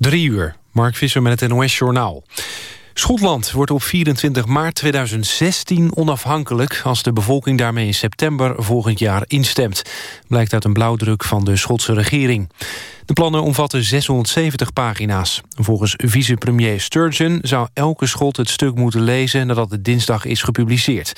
Drie uur, Mark Visser met het NOS-journaal. Schotland wordt op 24 maart 2016 onafhankelijk... als de bevolking daarmee in september volgend jaar instemt. Blijkt uit een blauwdruk van de Schotse regering. De plannen omvatten 670 pagina's. Volgens vicepremier Sturgeon zou elke Schot het stuk moeten lezen... nadat het dinsdag is gepubliceerd.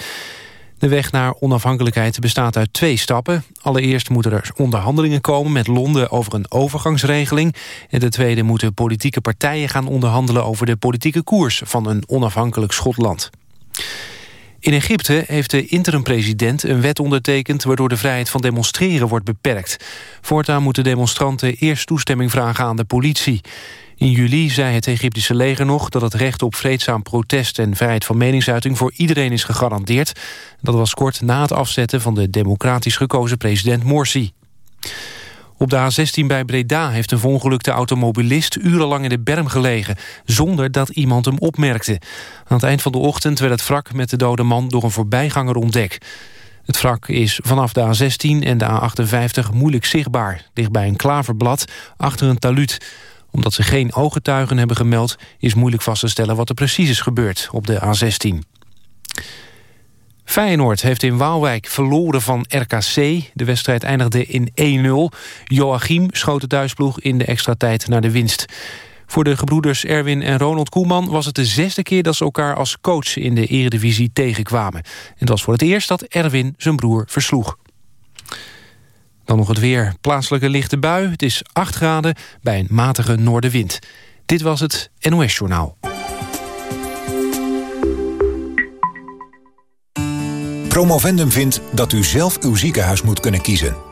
De weg naar onafhankelijkheid bestaat uit twee stappen. Allereerst moeten er onderhandelingen komen met Londen over een overgangsregeling. En de tweede moeten politieke partijen gaan onderhandelen over de politieke koers van een onafhankelijk Schotland. In Egypte heeft de interim-president een wet ondertekend... waardoor de vrijheid van demonstreren wordt beperkt. Voortaan moeten demonstranten eerst toestemming vragen aan de politie. In juli zei het Egyptische leger nog dat het recht op vreedzaam protest... en vrijheid van meningsuiting voor iedereen is gegarandeerd. Dat was kort na het afzetten van de democratisch gekozen president Morsi. Op de A16 bij Breda heeft een verongelukte automobilist urenlang in de berm gelegen, zonder dat iemand hem opmerkte. Aan het eind van de ochtend werd het wrak met de dode man door een voorbijganger ontdekt. Het wrak is vanaf de A16 en de A58 moeilijk zichtbaar, ligt bij een klaverblad achter een taluut omdat ze geen ooggetuigen hebben gemeld... is moeilijk vast te stellen wat er precies is gebeurd op de A16. Feyenoord heeft in Waalwijk verloren van RKC. De wedstrijd eindigde in 1-0. Joachim schoot de thuisploeg in de extra tijd naar de winst. Voor de gebroeders Erwin en Ronald Koeman was het de zesde keer dat ze elkaar als coach in de eredivisie tegenkwamen. En het was voor het eerst dat Erwin zijn broer versloeg. Dan nog het weer. Plaatselijke lichte bui. Het is 8 graden bij een matige noordenwind. Dit was het NOS Journaal. Promovendum vindt dat u zelf uw ziekenhuis moet kunnen kiezen.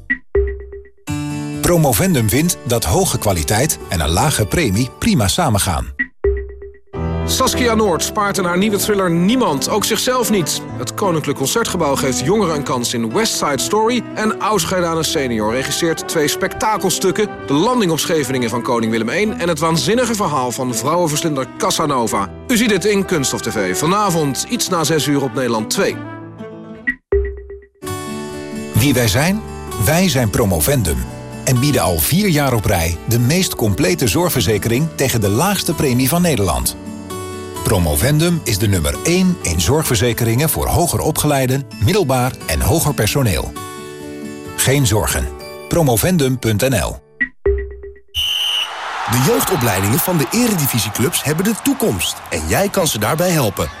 Promovendum vindt dat hoge kwaliteit en een lage premie prima samengaan. Saskia Noord spaart in haar nieuwe thriller Niemand, ook zichzelf niet. Het Koninklijk Concertgebouw geeft jongeren een kans in West Side Story... en Ausgeidane senior regisseert twee spektakelstukken... De landing op Scheveningen van koning Willem I... en het waanzinnige verhaal van vrouwenverslinder Casanova. U ziet het in Kunststof TV. Vanavond iets na 6 uur op Nederland 2. Wie wij zijn? Wij zijn Promovendum en bieden al vier jaar op rij de meest complete zorgverzekering tegen de laagste premie van Nederland. Promovendum is de nummer 1 in zorgverzekeringen voor hoger opgeleiden, middelbaar en hoger personeel. Geen zorgen. Promovendum.nl De jeugdopleidingen van de eredivisieclubs hebben de toekomst. En jij kan ze daarbij helpen.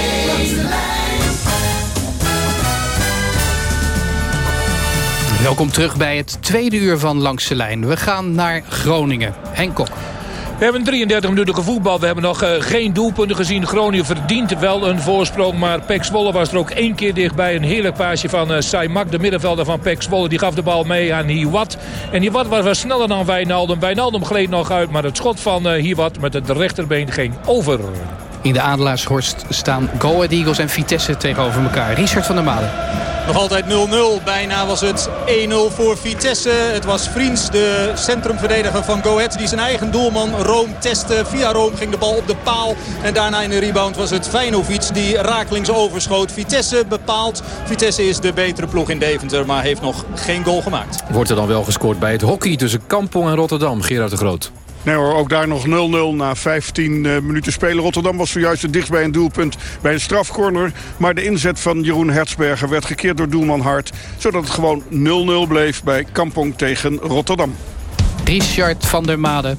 Welkom terug bij het tweede uur van Langs de Lijn. We gaan naar Groningen. Henk Kok. We hebben 33 minuten gevoetbal. We hebben nog uh, geen doelpunten gezien. Groningen verdient wel een voorsprong. Maar Pek Zwolle was er ook één keer dichtbij. Een heerlijk paasje van uh, Saimak, de middenvelder van Pek Zwolle. Die gaf de bal mee aan Hiwat. En Hiwat was wel sneller dan Wijnaldum. Wijnaldum gleed nog uit. Maar het schot van uh, Hiwat met het rechterbeen ging over. In de Adelaarshorst staan Go Ahead Eagles en Vitesse tegenover elkaar. Richard van der Malen. Nog altijd 0-0. Bijna was het 1-0 voor Vitesse. Het was Vriends, de centrumverdediger van Go Ahead... die zijn eigen doelman Room testte. Via Room ging de bal op de paal. En daarna in de rebound was het Feinovic die rakelings overschoot. Vitesse bepaalt. Vitesse is de betere ploeg in Deventer, maar heeft nog geen goal gemaakt. Wordt er dan wel gescoord bij het hockey tussen Kampong en Rotterdam? Gerard de Groot. Nee hoor, ook daar nog 0-0 na 15 uh, minuten spelen. Rotterdam was zojuist het een doelpunt bij een strafcorner. Maar de inzet van Jeroen Hertzberger werd gekeerd door doelman Hart. Zodat het gewoon 0-0 bleef bij Kampong tegen Rotterdam. Richard van der Made.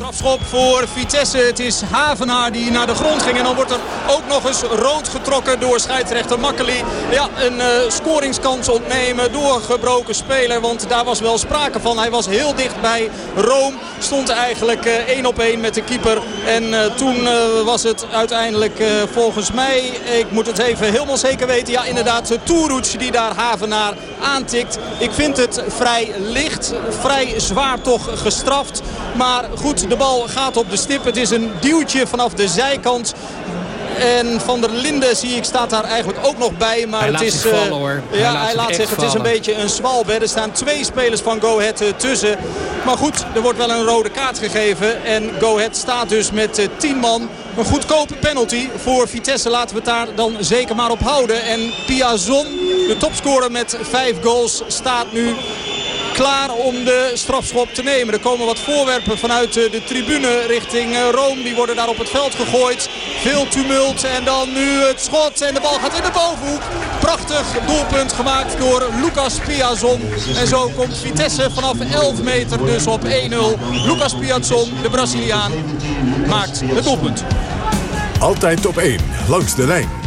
Strafschop voor Vitesse. Het is Havenaar die naar de grond ging. En dan wordt er ook nog eens rood getrokken door scheidsrechter Makkeli. Ja, een uh, scoringskans ontnemen door gebroken speler. Want daar was wel sprake van. Hij was heel dicht bij Room. Stond eigenlijk uh, één op één met de keeper. En uh, toen was het uiteindelijk volgens mij... Ik moet het even helemaal zeker weten. Ja, inderdaad, Toeroets die daar Havenaar aantikt. Ik vind het vrij licht. Vrij zwaar toch gestraft. Maar goed, de bal gaat op de stip. Het is een duwtje vanaf de zijkant. En Van der Linden zie ik staat daar eigenlijk ook nog bij. Maar hij het is, uh, hoor. Ja, hij laat, zich, het is een beetje een zwalbed. Er staan twee spelers van Go Ahead uh, tussen. Maar goed, er wordt wel een rode kaart gegeven. En Go Ahead staat dus met uh, 10 man. Een goedkope penalty voor Vitesse. Laten we het daar dan zeker maar op houden. En Piazon, de topscorer met 5 goals, staat nu klaar om de strafschop te nemen. Er komen wat voorwerpen vanuit de tribune richting Rome. Die worden daar op het veld gegooid. Veel tumult en dan nu het schot en de bal gaat in de bovenhoek. Prachtig doelpunt gemaakt door Lucas Piazon. En zo komt Vitesse vanaf 11 meter dus op 1-0. Lucas Piazon, de Braziliaan, maakt het doelpunt. Altijd op 1, langs de lijn.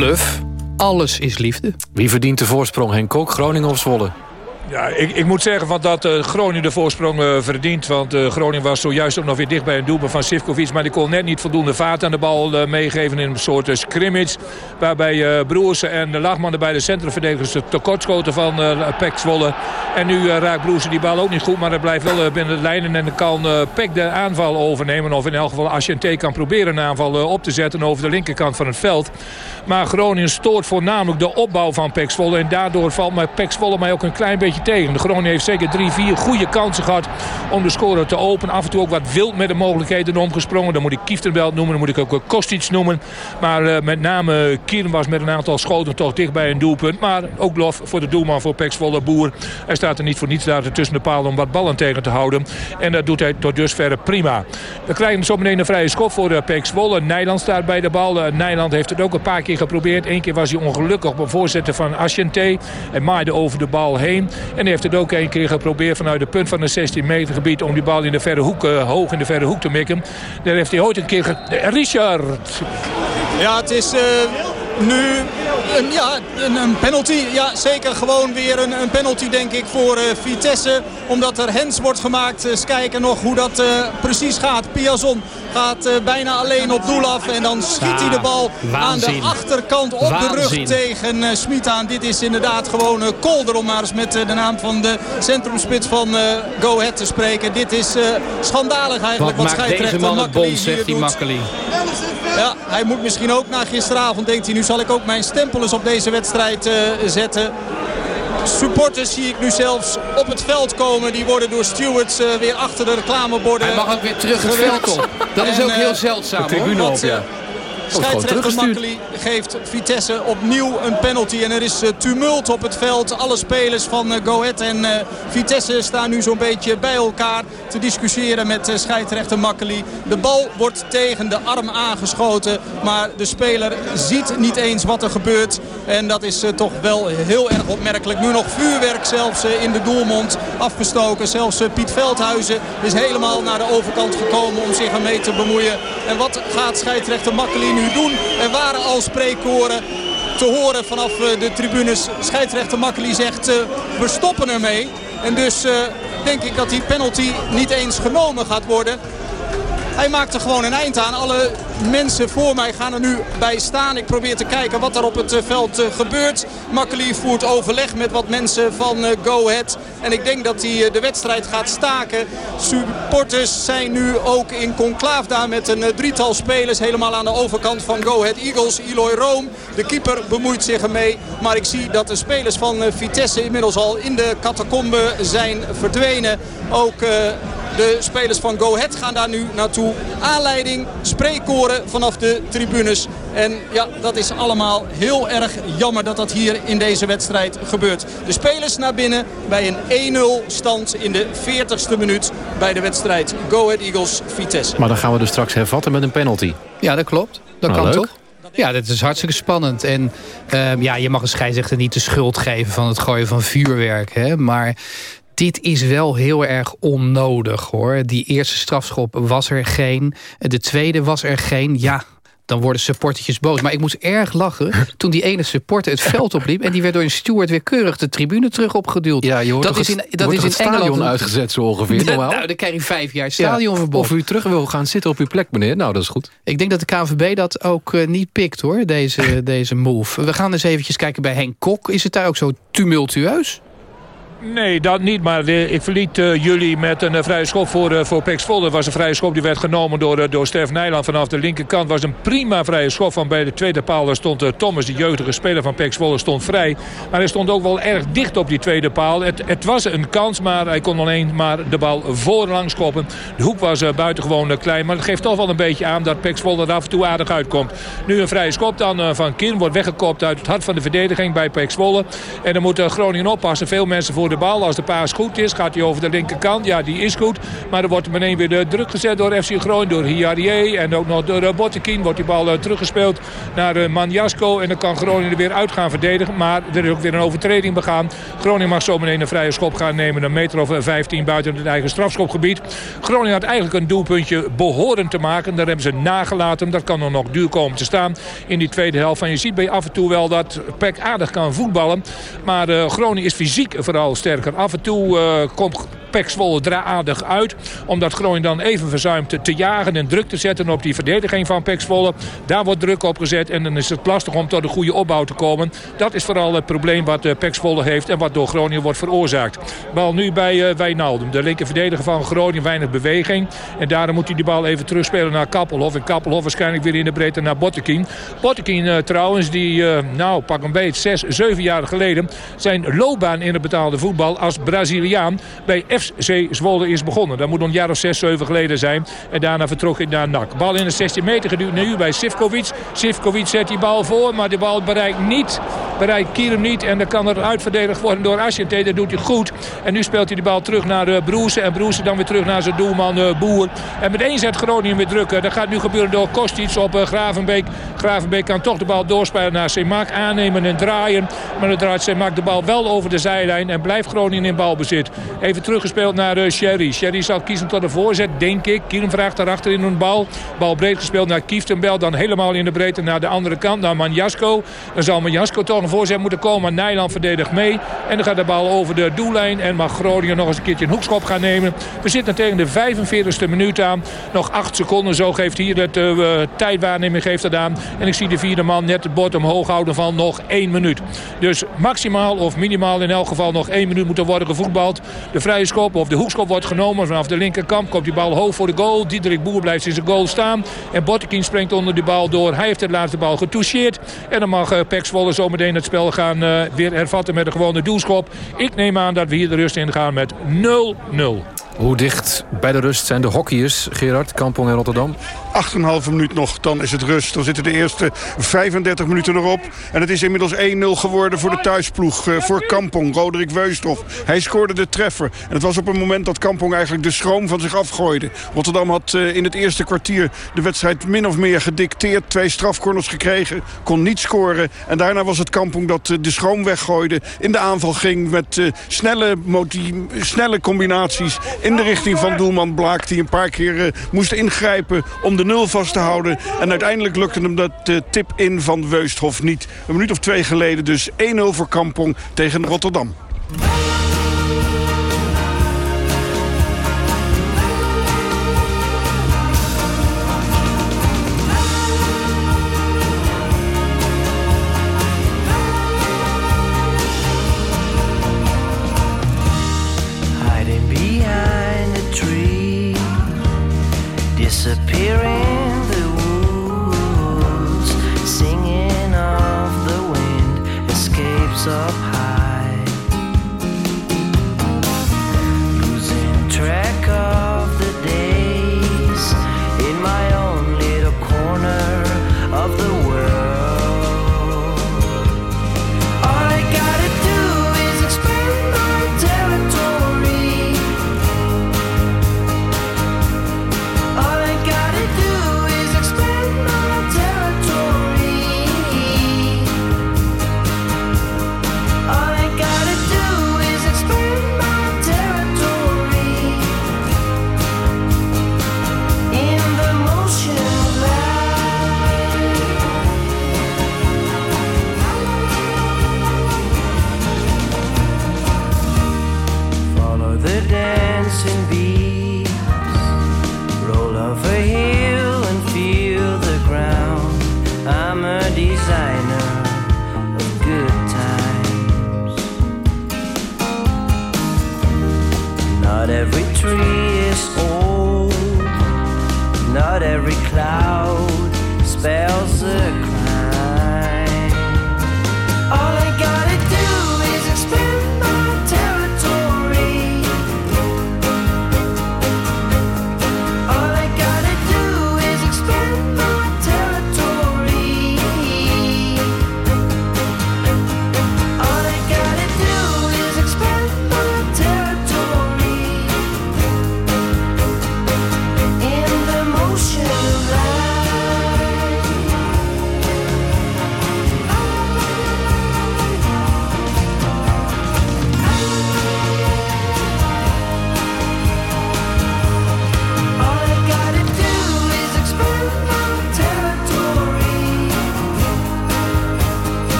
Bluff. Alles is liefde. Wie verdient de voorsprong? Henk Kok, Groningen of Zwolle? Ja, ik, ik moet zeggen van dat uh, Groningen de voorsprong uh, verdient. Want uh, Groningen was zojuist ook nog weer dicht bij een doelpunt van Sivkovic. Maar die kon net niet voldoende vaart aan de bal meegeven in een soort scrimmage. Waarbij Broersen en de Lachman bij de centrumverdedigers tekortschoten van uh. En nu raakt Broersen die bal ook niet goed. Maar het blijft wel binnen de lijnen. En dan kan Pek de aanval overnemen. Of in elk geval Asciente kan proberen een aanval op te zetten over de linkerkant van het veld. Maar Groningen stoort voornamelijk de opbouw van Pek Zwolle. En daardoor valt Pek Zwolle mij ook een klein beetje tegen. De Groningen heeft zeker drie, vier goede kansen gehad om de score te openen. Af en toe ook wat wild met de mogelijkheden omgesprongen. Dan moet ik Kieftenbelt noemen, dan moet ik ook Kostic noemen. Maar uh, met name Kieren was met een aantal schoten toch dicht bij een doelpunt. Maar ook lof voor de doelman voor Zwolle Boer. Hij staat er niet voor niets daar tussen de palen om wat ballen tegen te houden. En dat doet hij tot dusver prima. We krijgen zo meteen een vrije schop voor uh, Pek Zwolle. Nijland staat bij de bal. Nijland heeft het ook een paar keer geprobeerd. Eén keer was hij ongelukkig op een voorzetten van Asciente. En maaide over de bal heen. En hij heeft het ook een keer geprobeerd vanuit de punt van het 16 meter gebied... om die bal in de verre hoek, uh, hoog in de verre hoek te mikken. Daar heeft hij ooit een keer... Richard! Ja, het is... Uh nu een, ja, een, een, penalty. Ja, zeker gewoon weer een, een penalty denk ik voor uh, Vitesse. Omdat er hens wordt gemaakt. Eens kijken nog hoe dat uh, precies gaat. Piazon gaat uh, bijna alleen op doel af. En dan schiet hij de bal Waanzin. aan de achterkant op Waanzin. de rug tegen uh, aan. Dit is inderdaad gewoon Kolder om maar eens met de naam van de centrumspits van Go Ahead te spreken. Dit is schandalig eigenlijk wat, wat scheidsrechter deze man het bond, zegt die Makkeli. Ja, hij moet misschien ook na gisteravond, denkt hij. Nu zal ik ook mijn stempel eens op deze wedstrijd uh, zetten. Supporters zie ik nu zelfs op het veld komen. Die worden door stewards uh, weer achter de reclameborden Hij mag ook weer terug het veld op. Dat is en, ook heel zeldzaam. De tribune op, ja. Scheidsrechter Makkeli geeft Vitesse opnieuw een penalty. En er is uh, tumult op het veld. Alle spelers van uh, Go Ahead en uh, Vitesse staan nu zo'n beetje bij elkaar te discussiëren met scheidsrechter Makkeli. De bal wordt tegen de arm aangeschoten. Maar de speler ziet niet eens wat er gebeurt. En dat is toch wel heel erg opmerkelijk. Nu nog vuurwerk zelfs in de doelmond afgestoken. Zelfs Piet Veldhuizen is helemaal naar de overkant gekomen om zich ermee te bemoeien. En wat gaat scheidsrechter Makkeli nu doen? Er waren al spreekkoren te horen vanaf de tribunes. Scheidsrechter Makkeli zegt we stoppen ermee. En dus uh, denk ik dat die penalty niet eens genomen gaat worden. Hij maakt er gewoon een eind aan. Alle mensen voor mij gaan er nu bij staan. Ik probeer te kijken wat er op het veld gebeurt. Makkeli voert overleg met wat mensen van Go Ahead. En ik denk dat hij de wedstrijd gaat staken. Supporters zijn nu ook in conclaaf daar met een drietal spelers. Helemaal aan de overkant van Go Ahead Eagles. Eloy Room, de keeper, bemoeit zich ermee. Maar ik zie dat de spelers van Vitesse inmiddels al in de catacombe zijn verdwenen. Ook... De spelers van Go Ahead gaan daar nu naartoe. Aanleiding, spreekkoren vanaf de tribunes. En ja, dat is allemaal heel erg jammer dat dat hier in deze wedstrijd gebeurt. De spelers naar binnen bij een 1-0 stand in de 40ste minuut bij de wedstrijd Go Ahead Eagles Vitesse. Maar dan gaan we dus straks hervatten met een penalty. Ja, dat klopt. Dat Nou, kan leuk. toch? Ja, dat is hartstikke spannend. En uh, ja, je mag een scheidsrechter niet de schuld geven van het gooien van vuurwerk. Hè? Maar dit is wel heel erg onnodig hoor. Die eerste strafschop was er geen. De tweede was er geen. Ja, dan worden supportertjes boos. Maar ik moest erg lachen toen die ene supporter het veld opliep... en die werd door een steward weer keurig de tribune terug opgeduwd. Ja, je dat is in, het- dat is in het Engeland stadion uitgezet zo ongeveer, normaal? nou, dan krijg je vijf jaar Ja, stadionverbod. Of u terug wil gaan zitten op uw plek, meneer. Nou, dat is goed. Ik denk dat de KNVB dat ook eh, niet pikt, hoor, deze, deze move. We gaan eens eventjes kijken bij Henk Kok. Is het daar ook zo tumultueus? Nee, dat niet. Maar ik verliet eh, jullie met een eh, vrije schop voor, eh, voor. Het was een vrije schop die werd genomen door, door Stef Nijland vanaf de linkerkant. was een prima vrije schop van bij de tweede paal. Stond Thomas, de jeugdige speler van Pek Zwolle, stond vrij. Maar hij stond ook wel erg dicht op die tweede paal. Het, het was een kans, maar hij kon alleen maar de bal voorlangs schoppen. De hoek was buitengewoon klein. Maar het geeft toch wel een beetje aan dat Pek Zwolle er af en toe aardig uitkomt. Nu een vrije schop dan van Kin. Wordt weggekopt uit het hart van de verdediging bij Pek Zwolle. En dan moet Groningen oppassen. Veel mensen voor de bal. Als de paas goed is, gaat hij over de linkerkant. Ja, die is goed. Maar er wordt meteen weer eh, druk gezet door FC Groningen. Door Hiarie en ook nog door uh, Bottekin. Wordt die bal uh, teruggespeeld naar Manjasko. En dan kan Groningen er weer uit gaan verdedigen. Maar er is ook weer een overtreding begaan. Groningen mag zo meteen een vrije schop gaan nemen. Een meter of 15 buiten het eigen strafschopgebied. Groningen had eigenlijk een doelpuntje behoren te maken. Daar hebben ze nagelaten. Dat kan er nog duur komen te staan in die tweede helft. Van je ziet bij af en toe wel dat Peck aardig kan voetballen. Maar Groningen is fysiek vooral sterker. Af en toe komt Pek Zwolle aardig uit. Omdat Groningen dan even verzuimt te jagen en druk te zetten op die verdediging van Pek. Daar wordt druk op gezet en dan is het lastig om tot een goede opbouw te komen. Dat is vooral het probleem wat uh, Pek heeft en wat door Groningen wordt veroorzaakt. Bal nu bij uh, Wijnaldum, de linker verdediger van Groningen. Weinig beweging en daarom moet hij die bal even terugspelen naar Kappelhof. En Kappelhof waarschijnlijk weer in de breedte naar Bottekin. Bottekin uh, trouwens, die nou pak een beetje zes, zeven jaar geleden... zijn loopbaan in het betaalde voetbal als Braziliaan bij FC Zwolle is begonnen. Dat moet een jaar of 6, 7 geleden zijn. En daarna vertrok hij naar NAC. Bal in de 16 meter geduwd nu bij Sivkovic. Sivkovic zet die bal voor, maar de bal bereikt niet. Bereikt Kierum niet. En dan kan er uitverdedigd worden door Asjente. Dat doet hij goed. En nu speelt hij de bal terug naar uh, Broese. En Broese dan weer terug naar zijn doelman uh, Boer. En meteen zet Groningen weer drukken. Dat gaat nu gebeuren door Kostic op uh, Gravenbeek. Gravenbeek kan toch de bal doorspelen naar Semak. Aannemen en draaien. Maar dan draait Semak de bal wel over de zijlijn. En blijft Groningen in balbezit. Even teruggespeeld naar uh, Sherry. Sherry zal kiezen tot de voorzet, denk ik. Kierum vraagt daarachter in een bal. Bal breed gespeeld naar Kieftenbel. Dan helemaal in de breedte naar de andere kant, naar Manjasko. Dan zal Manjasko toch een voorzet moeten komen. Nijland verdedigt mee. En dan gaat de bal over de doellijn. En mag Groningen nog eens een keertje een hoekschop gaan nemen. We zitten tegen de 45e minuut aan. Nog 8 seconden. Zo geeft hier het uh, tijdwaarneming geeft het aan. En ik zie de vierde man net het bord omhoog houden van nog 1 minuut. Dus maximaal of minimaal in elk geval nog 1 minuut moeten worden gevoetbald. De vrije of de hoekschop wordt genomen vanaf de linkerkant. Komt die bal hoog voor de goal. Diederik Boer blijft in zijn goal staan. En Bottekin springt onder de bal door. Hij heeft de laatste bal getoucheerd. En dan mag uh, Pek zometeen het spel gaan uh, weer hervatten met een gewone doelschop. Ik neem aan dat we hier de rust in gaan met 0-0. Hoe dicht bij de rust zijn de hockeyers, Gerard, Kampong en Rotterdam? 8,5 minuut nog, dan is het rust. Dan zitten de eerste 35 minuten erop. En het is inmiddels 1-0 geworden voor de thuisploeg, uh, voor Kampong, Roderick Weustroff. Hij scoorde de treffer. En het was op een moment dat Kampong eigenlijk de schroom van zich afgooide. Rotterdam had uh, in het eerste kwartier de wedstrijd min of meer gedicteerd. Twee strafcorners gekregen, kon niet scoren. En daarna was het Kampong dat uh, de schroom weggooide. In de aanval ging met snelle, snelle combinaties in de richting van doelman Blaak... die een paar keer moest ingrijpen om de nul vast te houden. En uiteindelijk lukte hem dat uh, tip in van Weusthof niet. Een minuut of twee geleden dus 1-0 voor Kampong tegen Rotterdam.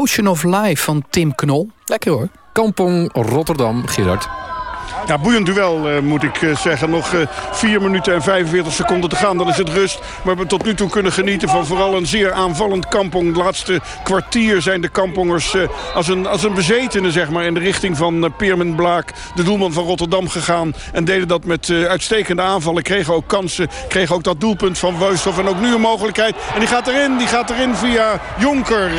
Motion of Life van Tim Knol. Lekker hoor. Kampong Rotterdam, Gerard. Ja, boeiend duel uh, moet ik uh, zeggen. Nog uh, 4 minuten en 45 seconden te gaan. Dan is het rust. Maar we hebben tot nu toe kunnen genieten van vooral een zeer aanvallend kampong. De laatste kwartier zijn de kampongers als, een, als een bezetene zeg maar, in de richting van Peerman Blaak. De doelman van Rotterdam gegaan. En deden dat met uitstekende aanvallen. Kregen ook kansen. Kregen ook dat doelpunt van Weusthof. En ook nu een mogelijkheid. En die gaat erin. Die gaat erin via Jonker.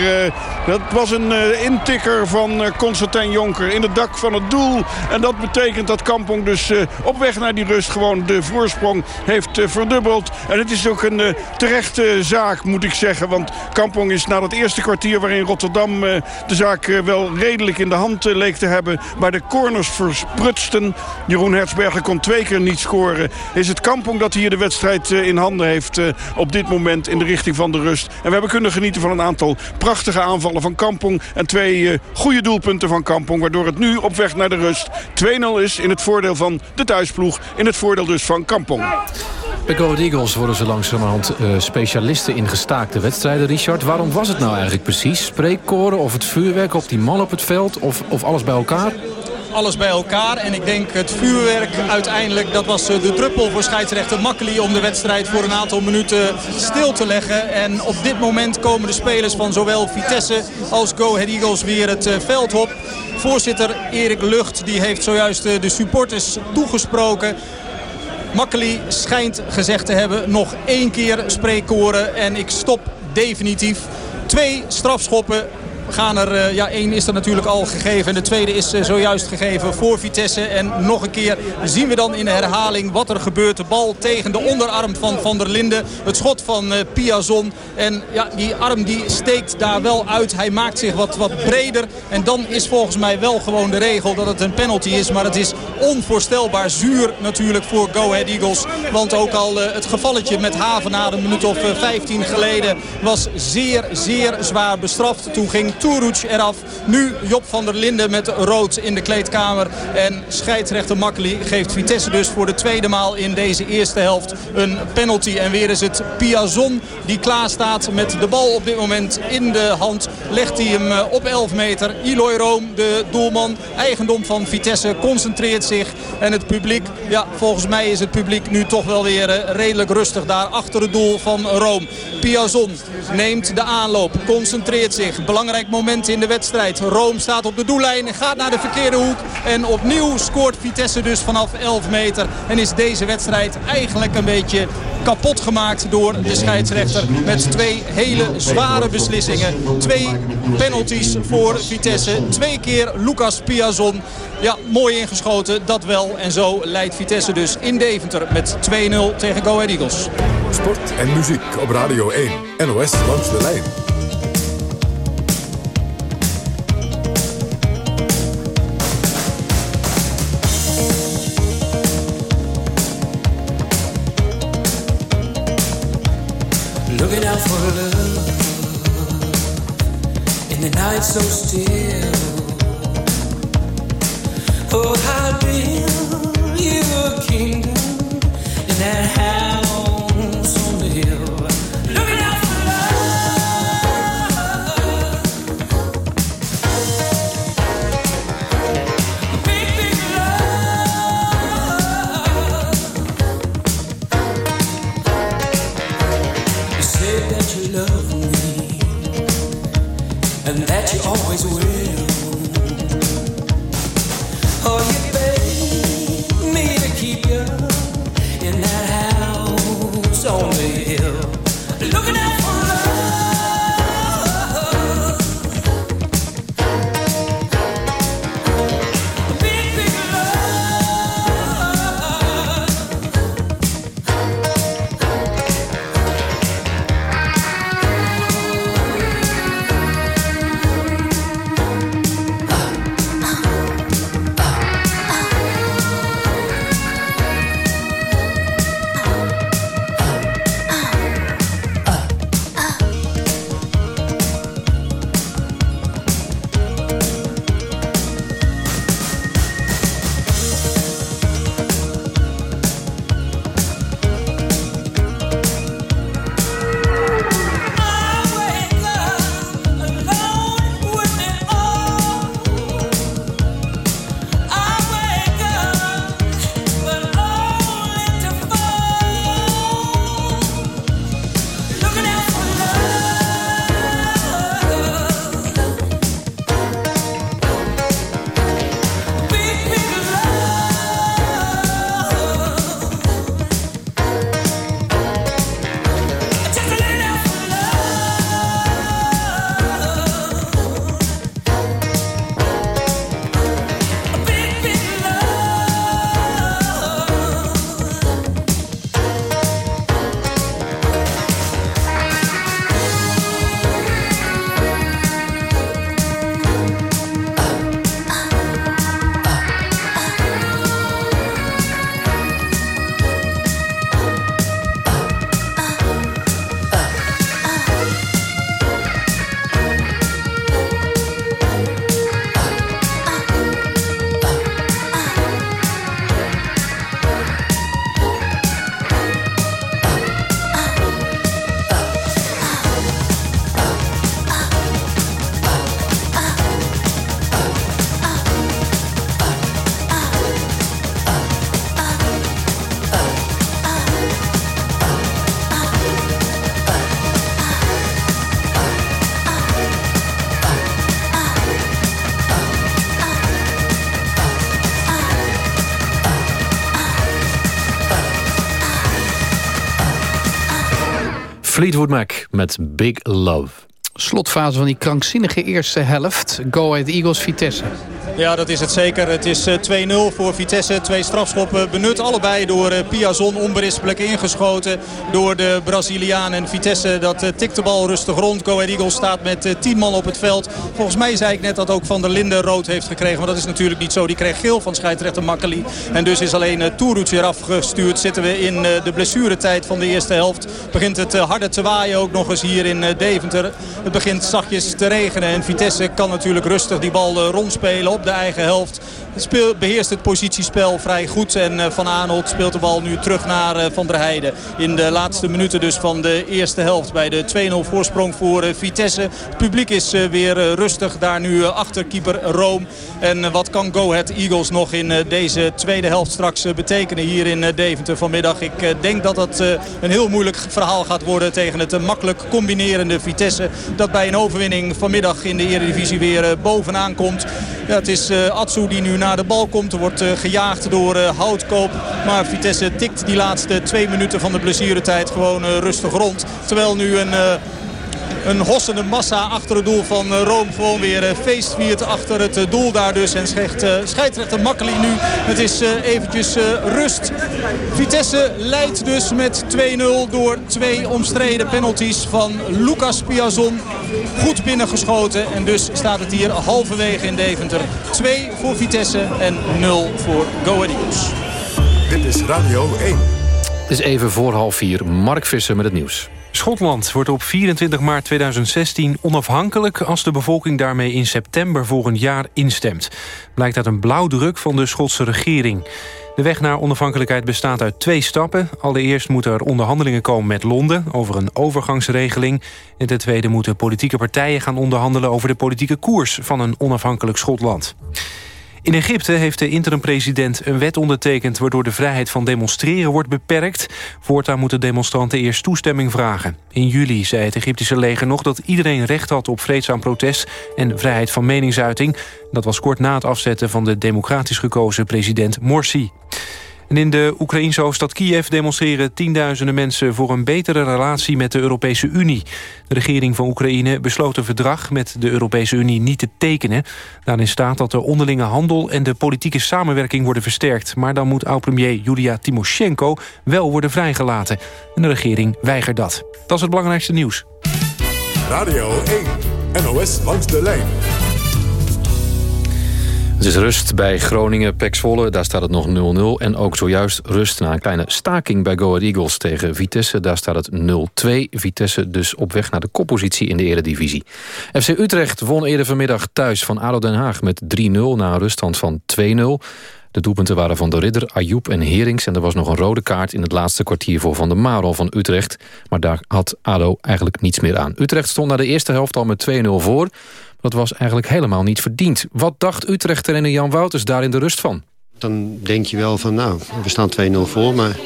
dat was een intikker van Constantijn Jonker in het dak van het doel. En dat betekent dat Kampong dus uh, op weg naar die rust gewoon de voorsprong heeft uh, verdubbeld. En het is ook een uh, terechte zaak, moet ik zeggen. Want Kampong is na dat eerste kwartier waarin Rotterdam de zaak wel redelijk in de hand leek te hebben. Maar de corners versprutsten. Jeroen Hertzberger kon twee keer niet scoren. Is het Kampong dat hier de wedstrijd in handen heeft op dit moment in de richting van de rust. En we hebben kunnen genieten van een aantal prachtige aanvallen van Kampong. En twee goede doelpunten van Kampong. Waardoor het nu op weg naar de rust 2-0 is in het voordeel van de thuisploeg. In het voordeel dus van Kampong. Bij Go Eagles worden ze langzamerhand uh, specialisten in gestaakte wedstrijden. Richard, waarom was het nou eigenlijk precies? Spreekkoren of het vuurwerk op die man op het veld? Of, of alles bij elkaar? Alles bij elkaar. En ik denk het vuurwerk uiteindelijk, dat was eh, de druppel voor scheidsrechter Makkeli... om de wedstrijd voor een aantal minuten stil te leggen. En op dit moment komen de spelers van zowel Vitesse als Go Ahead Eagles weer het eh, veld op. Voorzitter Erik Lucht die heeft zojuist de supporters toegesproken. Makkeli schijnt gezegd te hebben nog één keer spreekkoren en ik stop definitief. Twee strafschoppen gaan er, eh, ja, één is er natuurlijk al gegeven. En de tweede is eh, zojuist gegeven voor Vitesse. En nog een keer zien we dan in de herhaling wat er gebeurt. De bal tegen de onderarm van Van der Linden. Het schot van uh, Piazon. En ja, die arm die steekt daar wel uit. Hij maakt zich wat, wat breder. En dan is volgens mij wel gewoon de regel dat het een penalty is. Maar het is onvoorstelbaar zuur natuurlijk voor Go Ahead Eagles. Want ook al het gevalletje met Havenaar een minuut of 15 geleden was zeer, zeer zwaar bestraft. Toen ging Toeruc eraf. Nu Job van der Linden met rood in de kleedkamer. En scheidsrechter Makkeli geeft Vitesse dus voor de tweede maal in deze eerste helft een penalty. En weer is het Piazon die klaar staat met de bal op dit moment in de hand. Legt hij hem eh, op 11 meter. Eloy Room, de doelman, eigendom van Vitesse, concentreert zich. En het publiek, ja volgens mij is het publiek nu toch wel weer eh, redelijk rustig daar achter het doel van Room. Piazon neemt de aanloop, concentreert zich. Belangrijk moment in de wedstrijd. Room staat op de doellijn gaat naar de verkeerde hoek. En opnieuw scoort Vitesse dus vanaf 11 meter. En is deze wedstrijd eigenlijk een beetje kapot gemaakt door de scheidsrechter. Met twee hele zware beslissingen. Twee penalties voor Vitesse. Twee keer Lucas Piazon. Ja, mooi ingeschoten, dat wel. En zo leidt Vitesse dus in Deventer met 2-0 tegen Go Ahead Eagles. Sport en muziek op Radio 1. NOS langs de lijn. So still. Fleetwood Mac met Big Love. Slotfase van die krankzinnige eerste helft. Go Ahead Eagles, Vitesse. Ja, dat is het zeker. Het is eh, 2-0 voor Vitesse. Twee strafschoppen benut. Allebei door eh, Piazon onberispelijk ingeschoten door de Braziliaan. En Vitesse dat eh, tikt de bal rustig rond. Go Eagles staat met 10 man op het veld. Volgens mij zei ik net dat ook Van der Linden rood heeft gekregen. Maar dat is natuurlijk niet zo. Die kreeg geel van scheidsrechter Makkeli. En dus is alleen Toeruc weer afgestuurd. Zitten we in de blessuretijd van de eerste helft. Begint het harder te waaien ook nog eens hier in Deventer. Het begint zachtjes te regenen. En Vitesse kan natuurlijk rustig die bal rondspelen op de eigen helft. Speel, beheerst het positiespel vrij goed. En uh, Van Aanholt speelt de bal nu terug naar uh, Van der Heijden. In de laatste minuten dus van de eerste helft. Bij de 2-0 voorsprong voor uh, Vitesse. Het publiek is weer rustig. Daar nu achter keeper Room. En wat kan Go Ahead Eagles nog in deze tweede helft straks betekenen hier in Deventer vanmiddag. Ik denk dat dat een heel moeilijk verhaal gaat worden tegen het makkelijk combinerende Vitesse. Dat bij een overwinning vanmiddag in de Eredivisie weer bovenaan komt. Het is Atsu die nu naar de bal komt. Er wordt uh, gejaagd door uh, Houtkoop. Maar Vitesse tikt die laatste twee minuten van de blessuretijd gewoon uh, rustig rond. Terwijl nu een... Een hossende massa achter het doel van Rome. Gewoon weer feest viert achter het doel daar dus. En scheidsrechter Makkeli nu. Het is eventjes rust. Vitesse leidt dus met 2-0 door twee omstreden penalties van Lucas Piazon. Goed binnengeschoten. En dus staat het hier halverwege in Deventer. 2 voor Vitesse en 0 voor Go Ahead Eagles. Dit is Radio 1. Het is even voor half vier. Mark Visser met het nieuws. Schotland wordt op 24 maart 2016 onafhankelijk... als de bevolking daarmee in september volgend jaar instemt. Blijkt uit een blauwdruk van de Schotse regering. De weg naar onafhankelijkheid bestaat uit twee stappen. Allereerst moeten er onderhandelingen komen met Londen... over een overgangsregeling. En ten tweede moeten politieke partijen gaan onderhandelen... over de politieke koers van een onafhankelijk Schotland. In Egypte heeft de interim-president een wet ondertekend... waardoor de vrijheid van demonstreren wordt beperkt. Voortaan moeten demonstranten eerst toestemming vragen. In juli zei het Egyptische leger nog dat iedereen recht had op vreedzaam protest... en vrijheid van meningsuiting. Dat was kort na het afzetten van de democratisch gekozen president Morsi. En in de Oekraïnse hoofdstad Kiev demonstreren tienduizenden mensen... voor een betere relatie met de Europese Unie. De regering van Oekraïne besloot een verdrag met de Europese Unie niet te tekenen. Daarin staat dat de onderlinge handel en de politieke samenwerking worden versterkt. Maar dan moet oud-premier Julia Timoshenko wel worden vrijgelaten. En de regering weigert dat. Dat is het belangrijkste nieuws. Radio 1, NOS langs de lijn. Het is rust bij Groningen, Pek. Daar staat het nog 0-0. En ook zojuist rust na een kleine staking bij Go Ahead Eagles tegen Vitesse. Daar staat het 0-2. Vitesse dus op weg naar de koppositie in de eredivisie. FC Utrecht won eerder vanmiddag thuis van ADO Den Haag met 3-0... na een ruststand van 2-0. De doelpunten waren van de Ridder, Ayoub en Herings... en er was nog een rode kaart in het laatste kwartier voor Van de Marel van Utrecht. Maar daar had ADO eigenlijk niets meer aan. Utrecht stond na de eerste helft al met 2-0 voor... Dat was eigenlijk helemaal niet verdiend. Wat dacht Utrecht-trainer Jan Wouters daar in de rust van? Dan denk je wel van, nou, we staan 2-0 voor, maar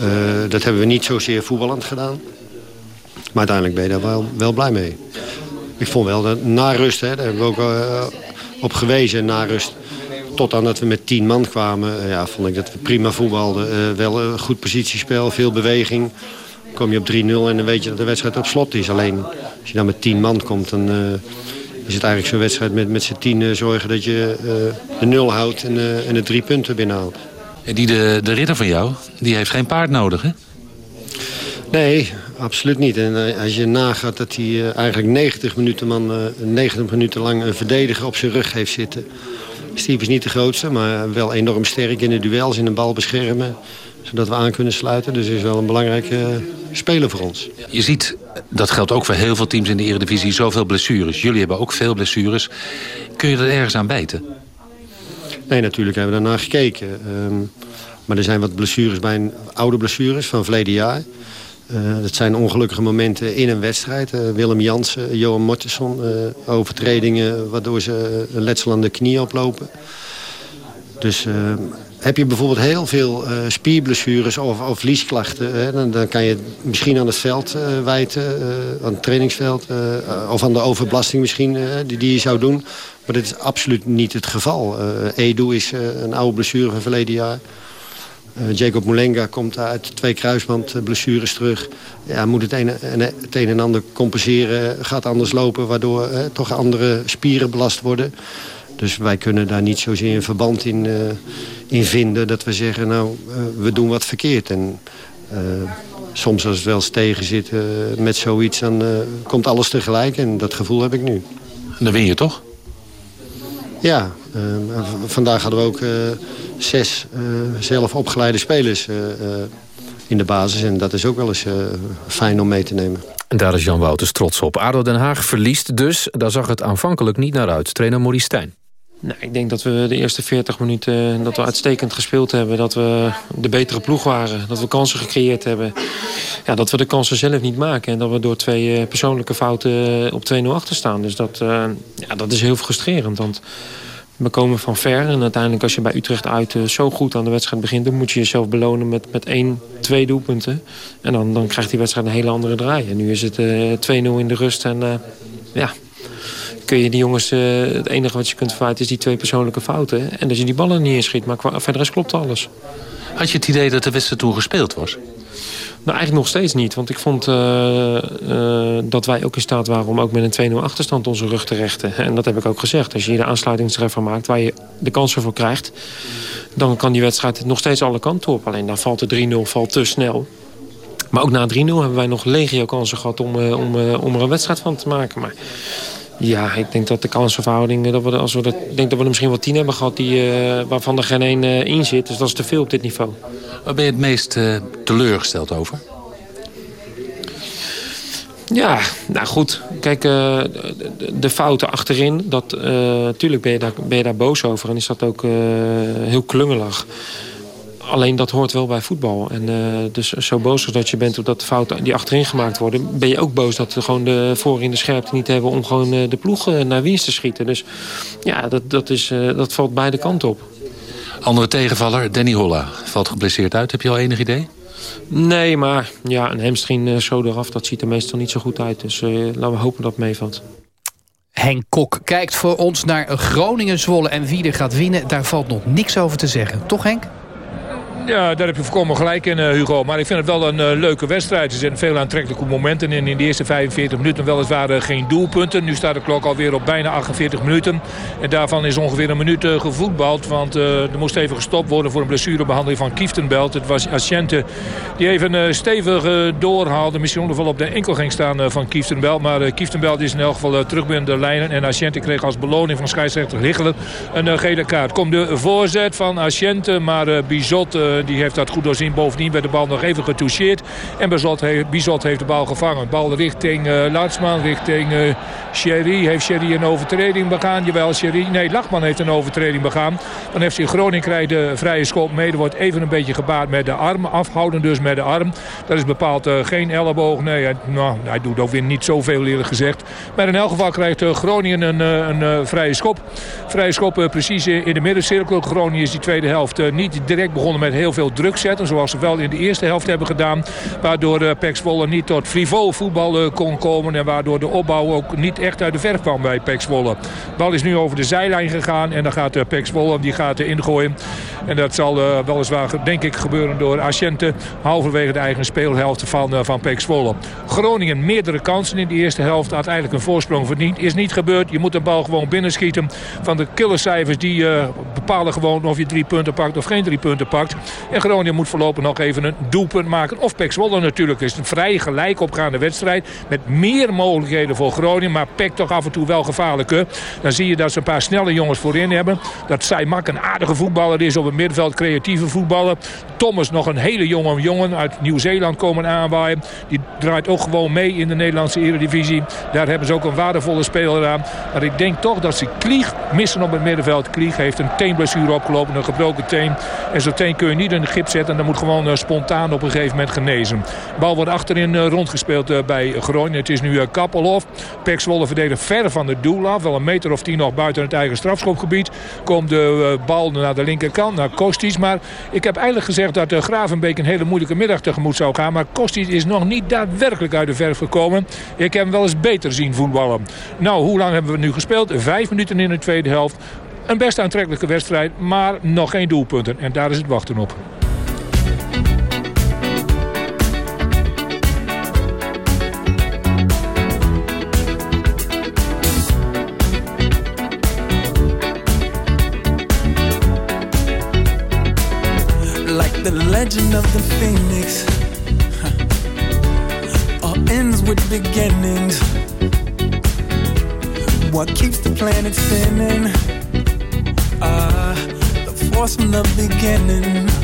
uh, dat hebben we niet zozeer voetballend gedaan. Maar uiteindelijk ben je daar wel, wel blij mee. Ik vond wel dat na rust, hè, daar hebben we ook uh, op gewezen, na rust... Tot aan dat we met 10 man kwamen, uh, ja, vond ik dat we prima voetbalden. wel een goed positiespel, veel beweging. Kom je op 3-0 en dan weet je dat de wedstrijd op slot is. Alleen als je dan met 10 man komt, dan is het eigenlijk zo'n wedstrijd met, met z'n tien zorgen dat je uh, de nul houdt en, uh, en de drie punten binnenhaalt. Die de, de ridder van jou, die heeft geen paard nodig, hè? Nee, absoluut niet. En uh, als je nagaat dat hij eigenlijk 90 minuten, man, 90 minuten lang een verdediger op zijn rug heeft zitten. Steve is niet de grootste, maar wel enorm sterk in de duels, in een bal beschermen zodat we aan kunnen sluiten. Dus is wel een belangrijke speler voor ons. Je ziet, dat geldt ook voor heel veel teams in de Eredivisie, zoveel blessures. Jullie hebben ook veel blessures. Kun je er ergens aan bijten? Nee, natuurlijk hebben we daarnaar gekeken. Um, maar er zijn wat blessures bij een oude blessures van verleden jaar. Uh, dat zijn ongelukkige momenten in een wedstrijd. Uh, Willem Jansen, Johan Mortensen, uh, overtredingen waardoor ze een letsel aan de knie oplopen. Dus heb je bijvoorbeeld heel veel uh, spierblessures of, of liesklachten... Hè, dan, dan, kan je misschien aan het veld uh, wijten, uh, aan het trainingsveld... of aan de overbelasting misschien, die, die je zou doen. Maar dat is absoluut niet het geval. Edu is een oude blessure van verleden jaar. Jacob Moulenga komt uit twee kruisbandblessures terug. Ja, moet het een, het een en ander compenseren, gaat anders lopen... waardoor toch andere spieren belast worden. Dus wij kunnen daar niet zozeer een verband in, uh, in vinden... dat we zeggen, nou, we doen wat verkeerd. En soms als het wel eens tegen zit met zoiets... dan komt alles tegelijk en dat gevoel heb ik nu. En dan win je toch? Ja, vandaag hadden we ook zes uh, zelf opgeleide spelers uh, in de basis. En dat is ook wel eens fijn om mee te nemen. En daar is Jan Wouters trots op. ADO Den Haag verliest dus. Daar zag het aanvankelijk niet naar uit. Trainer Maurice Stijn. Nou, ik denk dat we de eerste 40 minuten dat we uitstekend gespeeld hebben. Dat we de betere ploeg waren. Dat we kansen gecreëerd hebben. Ja, dat we de kansen zelf niet maken. En dat we door twee persoonlijke fouten op 2-0 achter staan. Dus dat, ja, dat is heel frustrerend. Want we komen van ver. En uiteindelijk als je bij Utrecht uit zo goed aan de wedstrijd begint... dan moet je jezelf belonen met, met één, twee doelpunten. En dan, dan krijgt die wedstrijd een hele andere draai. En nu is het uh, 2-0 in de rust. En ja, kun je die jongens... het enige wat je kunt verwijten is die twee persoonlijke fouten. En dat je die ballen niet inschiet. Maar qua, verder is klopt alles. Had je het idee dat de wedstrijd toen gespeeld was? Nou, eigenlijk nog steeds niet. Want ik vond uh, uh, dat wij ook in staat waren om ook met een 2-0 achterstand onze rug te rechten. En dat heb ik ook gezegd. Als je hier de aansluitingstreffer maakt waar je de kansen voor krijgt... dan kan die wedstrijd nog steeds alle kanten op. Alleen dan valt de 3-0 valt te snel. Maar ook na 3-0 hebben wij nog legio kansen gehad om, uh, om, om er een wedstrijd van te maken. Maar ja, ik denk dat de kansenverhouding... Dat we, als we dat, ik denk dat we er misschien wel tien hebben gehad die, waarvan er geen één in zit. Dus dat is te veel op dit niveau. Waar ben je het meest uh, teleurgesteld over? Ja, nou goed. Kijk, uh, de, de, fouten achterin, dat, uh, tuurlijk ben je, daar, ben je daar boos over. En is dat ook heel klungelig. Alleen dat hoort wel bij voetbal. En dus zo boos als dat je bent dat de fouten die achterin gemaakt worden... ben je ook boos dat we gewoon de voor in de scherpte niet hebben... om gewoon de ploeg naar winst te schieten. Dus ja, dat, dat, is, dat valt beide kanten op. Andere tegenvaller, Danny Holla, valt geblesseerd uit. Heb je al enig idee? Nee, maar ja, een hamstring uh, zo eraf, dat ziet er meestal niet zo goed uit. Dus uh, laten we hopen dat het meevalt. Henk Kok kijkt voor ons naar Groningen, Zwolle en wie er gaat winnen. Daar valt nog niks over te zeggen. Toch Henk? Ja, daar heb je voorkomen gelijk in, uh, Hugo. Maar ik vind het wel een uh, leuke wedstrijd. Er zijn veel aantrekkelijke momenten in. In de eerste 45 minuten weliswaar uh, geen doelpunten. Nu staat de klok alweer op bijna 48 minuten. En daarvan is ongeveer een minuut gevoetbald. Want er moest even gestopt worden voor een blessurebehandeling van Kieftenbelt. Het was Asciente die even stevig doorhaalde. Misschien wel op de enkel ging staan van Kieftenbelt. Maar Kieftenbelt is in elk geval terug binnen de lijnen. En Asciente kreeg als beloning van scheidsrechter Liggelen een gele kaart. Komt de voorzet van Asciente, maar Bizot eh, die heeft dat goed doorzien. Bovendien werd de bal nog even getoucheerd. En Bizot heeft, heeft de bal gevangen. Bal richting uh, Latsman, richting uh, Sherry. Heeft Sherry een overtreding begaan? Jawel, Sherry. Nee, Lachman heeft een overtreding begaan. Dan heeft hij Groningen krijgt de vrije schop mee. Er wordt even een beetje gebaard met de arm. Afhouden dus met de arm. Dat is bepaald uh, geen elleboog. Nee, hij, nou, hij doet ook weer niet zoveel eerlijk gezegd. Maar in elk geval krijgt Groningen een, een, een vrije schop. Vrije schop precies in de middencirkel. Groningen is die tweede helft niet direct begonnen met heel veel druk zetten. Zoals ze wel in de eerste helft hebben gedaan. Waardoor uh, Pek niet tot frivol voetbal uh, kon komen. En waardoor de opbouw ook niet echt uit de verf kwam bij Pek. De bal is nu over de zijlijn gegaan. En dan gaat uh, Pek die gaat ingooien. En dat zal weliswaar denk ik gebeuren door Asciente. Halverwege de eigen speelhelft van, van Pek. Groningen meerdere kansen in de eerste helft. Had eigenlijk een voorsprong verdiend. Is niet gebeurd. Je moet de bal gewoon binnenschieten. Van de killercijfers die bepalen gewoon of je drie punten pakt of geen drie punten pakt. En Groningen moet voorlopig nog even een doelpunt maken. Of Pek Zwolle natuurlijk. Is een vrij gelijk opgaande wedstrijd. Met meer mogelijkheden voor Groningen. Maar Pek toch af en toe wel gevaarlijker. Dan zie je dat ze een paar snelle jongens voorin hebben. Dat Saimak een aardige voetballer is op het middenveld. Creatieve voetballer. Thomas nog een hele jonge jongen uit Nieuw-Zeeland komen aanwaaien. Die draait ook gewoon mee in de Nederlandse Eredivisie. Daar hebben ze ook een waardevolle speler aan. Maar ik denk toch dat ze Klieg missen op het middenveld. Klieg heeft een teenblessure opgelopen. Een gebroken teen. En zo'n teen kun je niet in de gips zetten. En dan moet gewoon uh, spontaan op een gegeven moment genezen. Bal wordt achterin uh, rondgespeeld uh, bij Groningen. Het is nu Kappelhof. Pek verdedigt ver van de doel af. Wel een meter of tien nog buiten het eigen strafschopgebied. Komt de bal naar de linkerkant, naar Kostis. Maar ik heb eigenlijk gezegd dat Gravenbeek een hele moeilijke middag tegemoet zou gaan. Maar Kostis is nog niet daadwerkelijk uit de verf gekomen. Ik heb hem wel eens beter zien voetballen. Nou, hoe lang hebben we nu gespeeld? Vijf minuten in de tweede helft. Een best aantrekkelijke wedstrijd, maar nog geen doelpunten. En daar is het wachten op. Like the legend of the phoenix huh. All ends with beginnings What keeps the planet spinning the force from the beginning.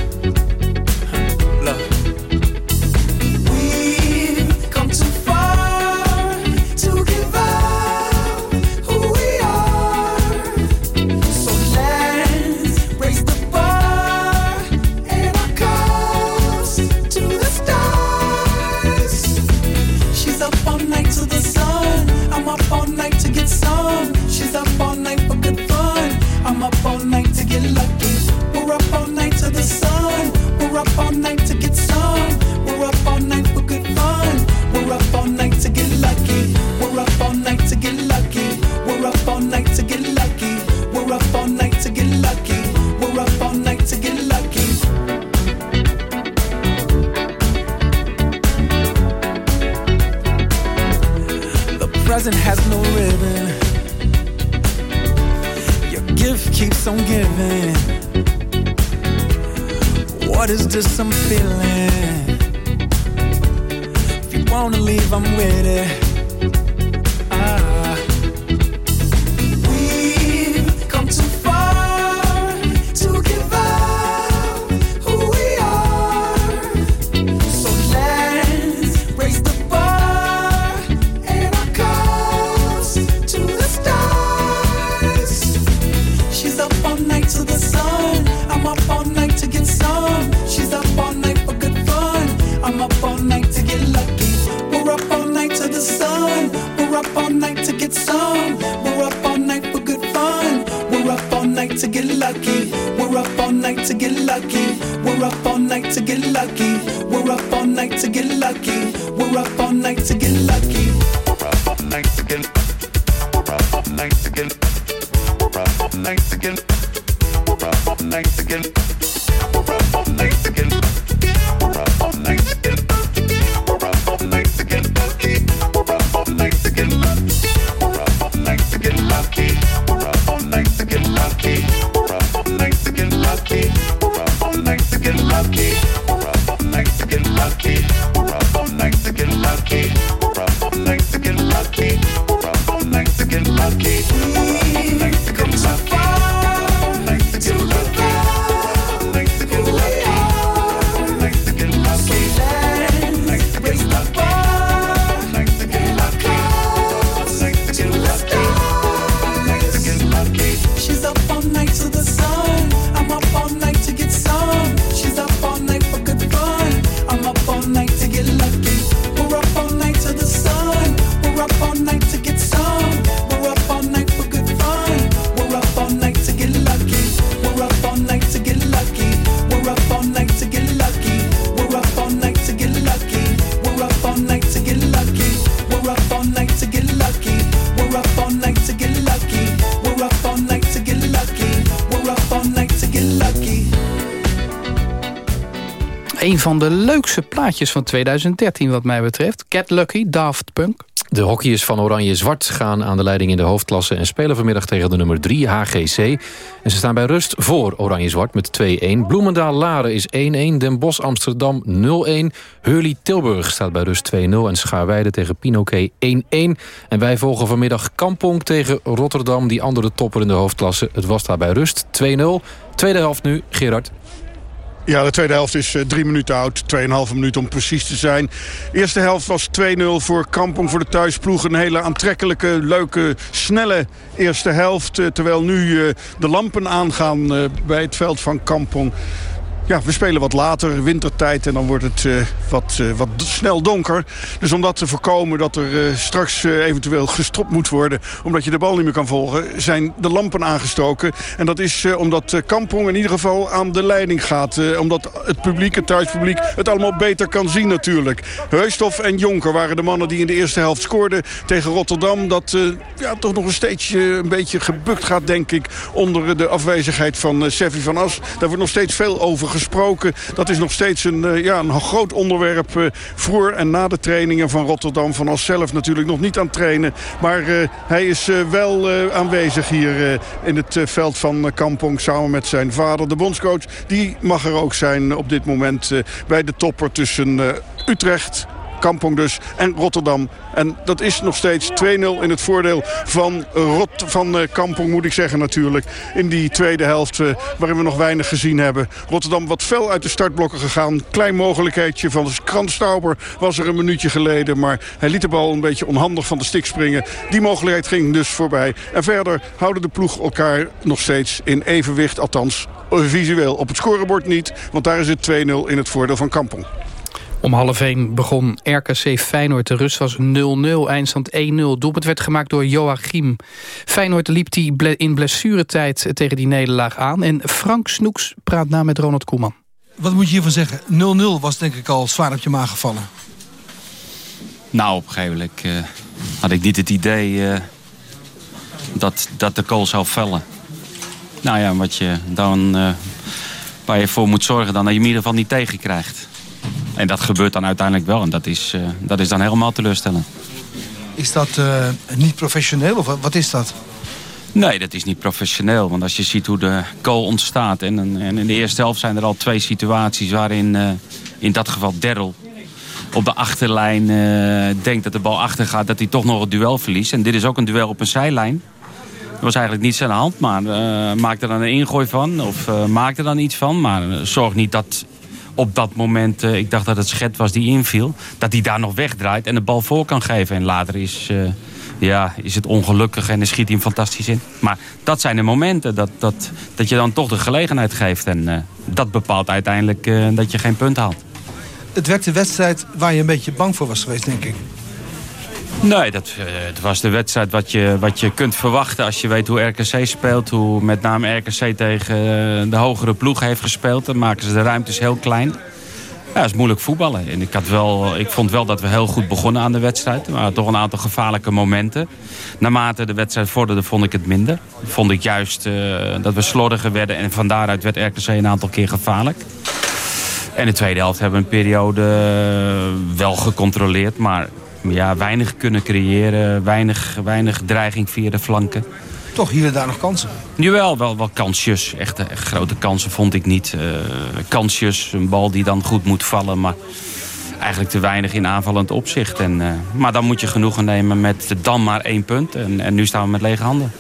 van de leukste plaatjes van 2013 wat mij betreft. Cat Lucky, Daft Punk. De hockeyers van Oranje-Zwart gaan aan de leiding in de hoofdklasse... en spelen vanmiddag tegen de nummer 3 HGC. En ze staan bij rust voor Oranje-Zwart met 2-1. Bloemendaal-Laren is 1-1, Den Bosch-Amsterdam 0-1. Hurley-Tilburg staat bij rust 2-0 en Schaarweide tegen Pinoquet 1-1. En wij volgen vanmiddag Kampong tegen Rotterdam... die andere topper in de hoofdklasse. Het was daar bij rust 2-0. Tweede helft nu, Gerard. Ja, de tweede helft is eh, drie minuten oud. 2,5 minuut om precies te zijn. De eerste helft was 2-0 voor Kampong voor de thuisploeg. Een hele aantrekkelijke, leuke, snelle eerste helft. Eh, terwijl nu eh, de lampen aangaan bij het veld van Kampong ja, we spelen wat later, wintertijd. En dan wordt het eh, wat, eh, wat snel donker. Dus om dat te voorkomen dat er eh, straks eventueel gestopt moet worden... omdat je de bal niet meer kan volgen, zijn de lampen aangestoken. En dat is omdat Kampong in ieder geval aan de leiding gaat. omdat het publiek, het thuispubliek, het allemaal beter kan zien natuurlijk. Heustof en Jonker waren de mannen die in de eerste helft scoorden tegen Rotterdam. Dat ja, toch nog een steentje een beetje gebukt gaat, denk ik... onder de afwezigheid van Seffi van As. Daar wordt nog steeds veel over gesproken gesproken. Dat is nog steeds een, eh, ja, een groot onderwerp eh, voor en na de trainingen van Rotterdam. Van als zelf natuurlijk nog niet aan het trainen. Maar eh, hij is wel aanwezig hier in het veld van Kampong samen met zijn vader. De bondscoach die mag er ook zijn op dit moment bij de topper tussen Utrecht... Kampong dus en Rotterdam. En dat is nog steeds 2-0 in het voordeel van, Rot van eh, Kampong, moet ik zeggen natuurlijk. In die tweede helft, eh, waarin we nog weinig gezien hebben. Rotterdam wat fel uit de startblokken gegaan. Klein mogelijkheidje van Kranstauber was er een minuutje geleden. Maar hij liet de bal een beetje onhandig van de stik springen. Die mogelijkheid ging dus voorbij. En verder houden de ploeg elkaar nog steeds in evenwicht. Althans, visueel op het scorebord niet. Want daar is het 2-0 in het voordeel van Kampong. Om half 1 begon RKC Feyenoord. De rust was 0-0, eindstand 1-0. Doelpunt werd gemaakt door Joachim. Feyenoord liep die ble- in blessuretijd tegen die nederlaag aan. En Frank Snoeks praat na met Ronald Koeman. Wat moet je hiervan zeggen? 0-0 was denk ik al zwaar op je maag gevallen. Nou, op een gegeven moment eh, had ik niet het idee eh, dat, dat de kool zou vellen. Nou ja, wat je dan, eh, waar je voor moet zorgen, dan dat je hem in ieder geval niet tegenkrijgt. En dat gebeurt dan uiteindelijk wel en dat is, eh, dat is dan helemaal teleurstellend. Is dat eh, niet professioneel of wat- is dat? Nee, dat is niet professioneel. Want als je ziet hoe de kool ontstaat... en, en in de eerste helft zijn er al twee situaties... waarin eh, in dat geval Daryl op de achterlijn denkt dat de bal achter gaat... dat hij toch nog het duel verliest. En dit is ook een duel op een zijlijn. Dat was eigenlijk niet zijn hand, maar maak er dan een ingooi van. Of maak er dan iets van. Maar zorg niet dat op dat moment, eh, ik dacht dat het Schet was die inviel... dat hij daar nog wegdraait en de bal voor kan geven. En later is, eh, ja, is het ongelukkig en dan schiet hij hem fantastisch in. Maar dat zijn de momenten dat, dat, dat je dan toch de gelegenheid geeft. En eh, dat bepaalt uiteindelijk dat je geen punt haalt. Het werd de wedstrijd waar je een beetje bang voor was geweest, denk ik. Nee, dat, eh, het was de wedstrijd wat je, wat je kunt verwachten als je weet hoe RKC speelt. Hoe met name RKC tegen eh, de hogere ploeg heeft gespeeld. Dan maken ze de ruimtes heel klein. Ja, het is moeilijk voetballen. En ik, had wel, ik vond wel dat we heel goed begonnen aan de wedstrijd. Waren toch een aantal gevaarlijke momenten. Naarmate de wedstrijd vorderde vond ik het minder. Vond ik juist eh, dat we slordiger werden. En van daaruit werd RKC een aantal keer gevaarlijk. En de tweede helft hebben we een periode wel gecontroleerd. Maar ja, weinig kunnen creëren. Weinig, weinig dreiging via de flanken. Toch hier en daar nog kansen. Jawel, wel, wel kansjes. Echt, echt grote kansen vond ik niet. Eh, kansjes, een bal die dan goed moet vallen. Maar eigenlijk te weinig in aanvallend opzicht. En, eh, maar dan moet je genoegen nemen met dan maar één punt. En, en nu staan we met lege handen.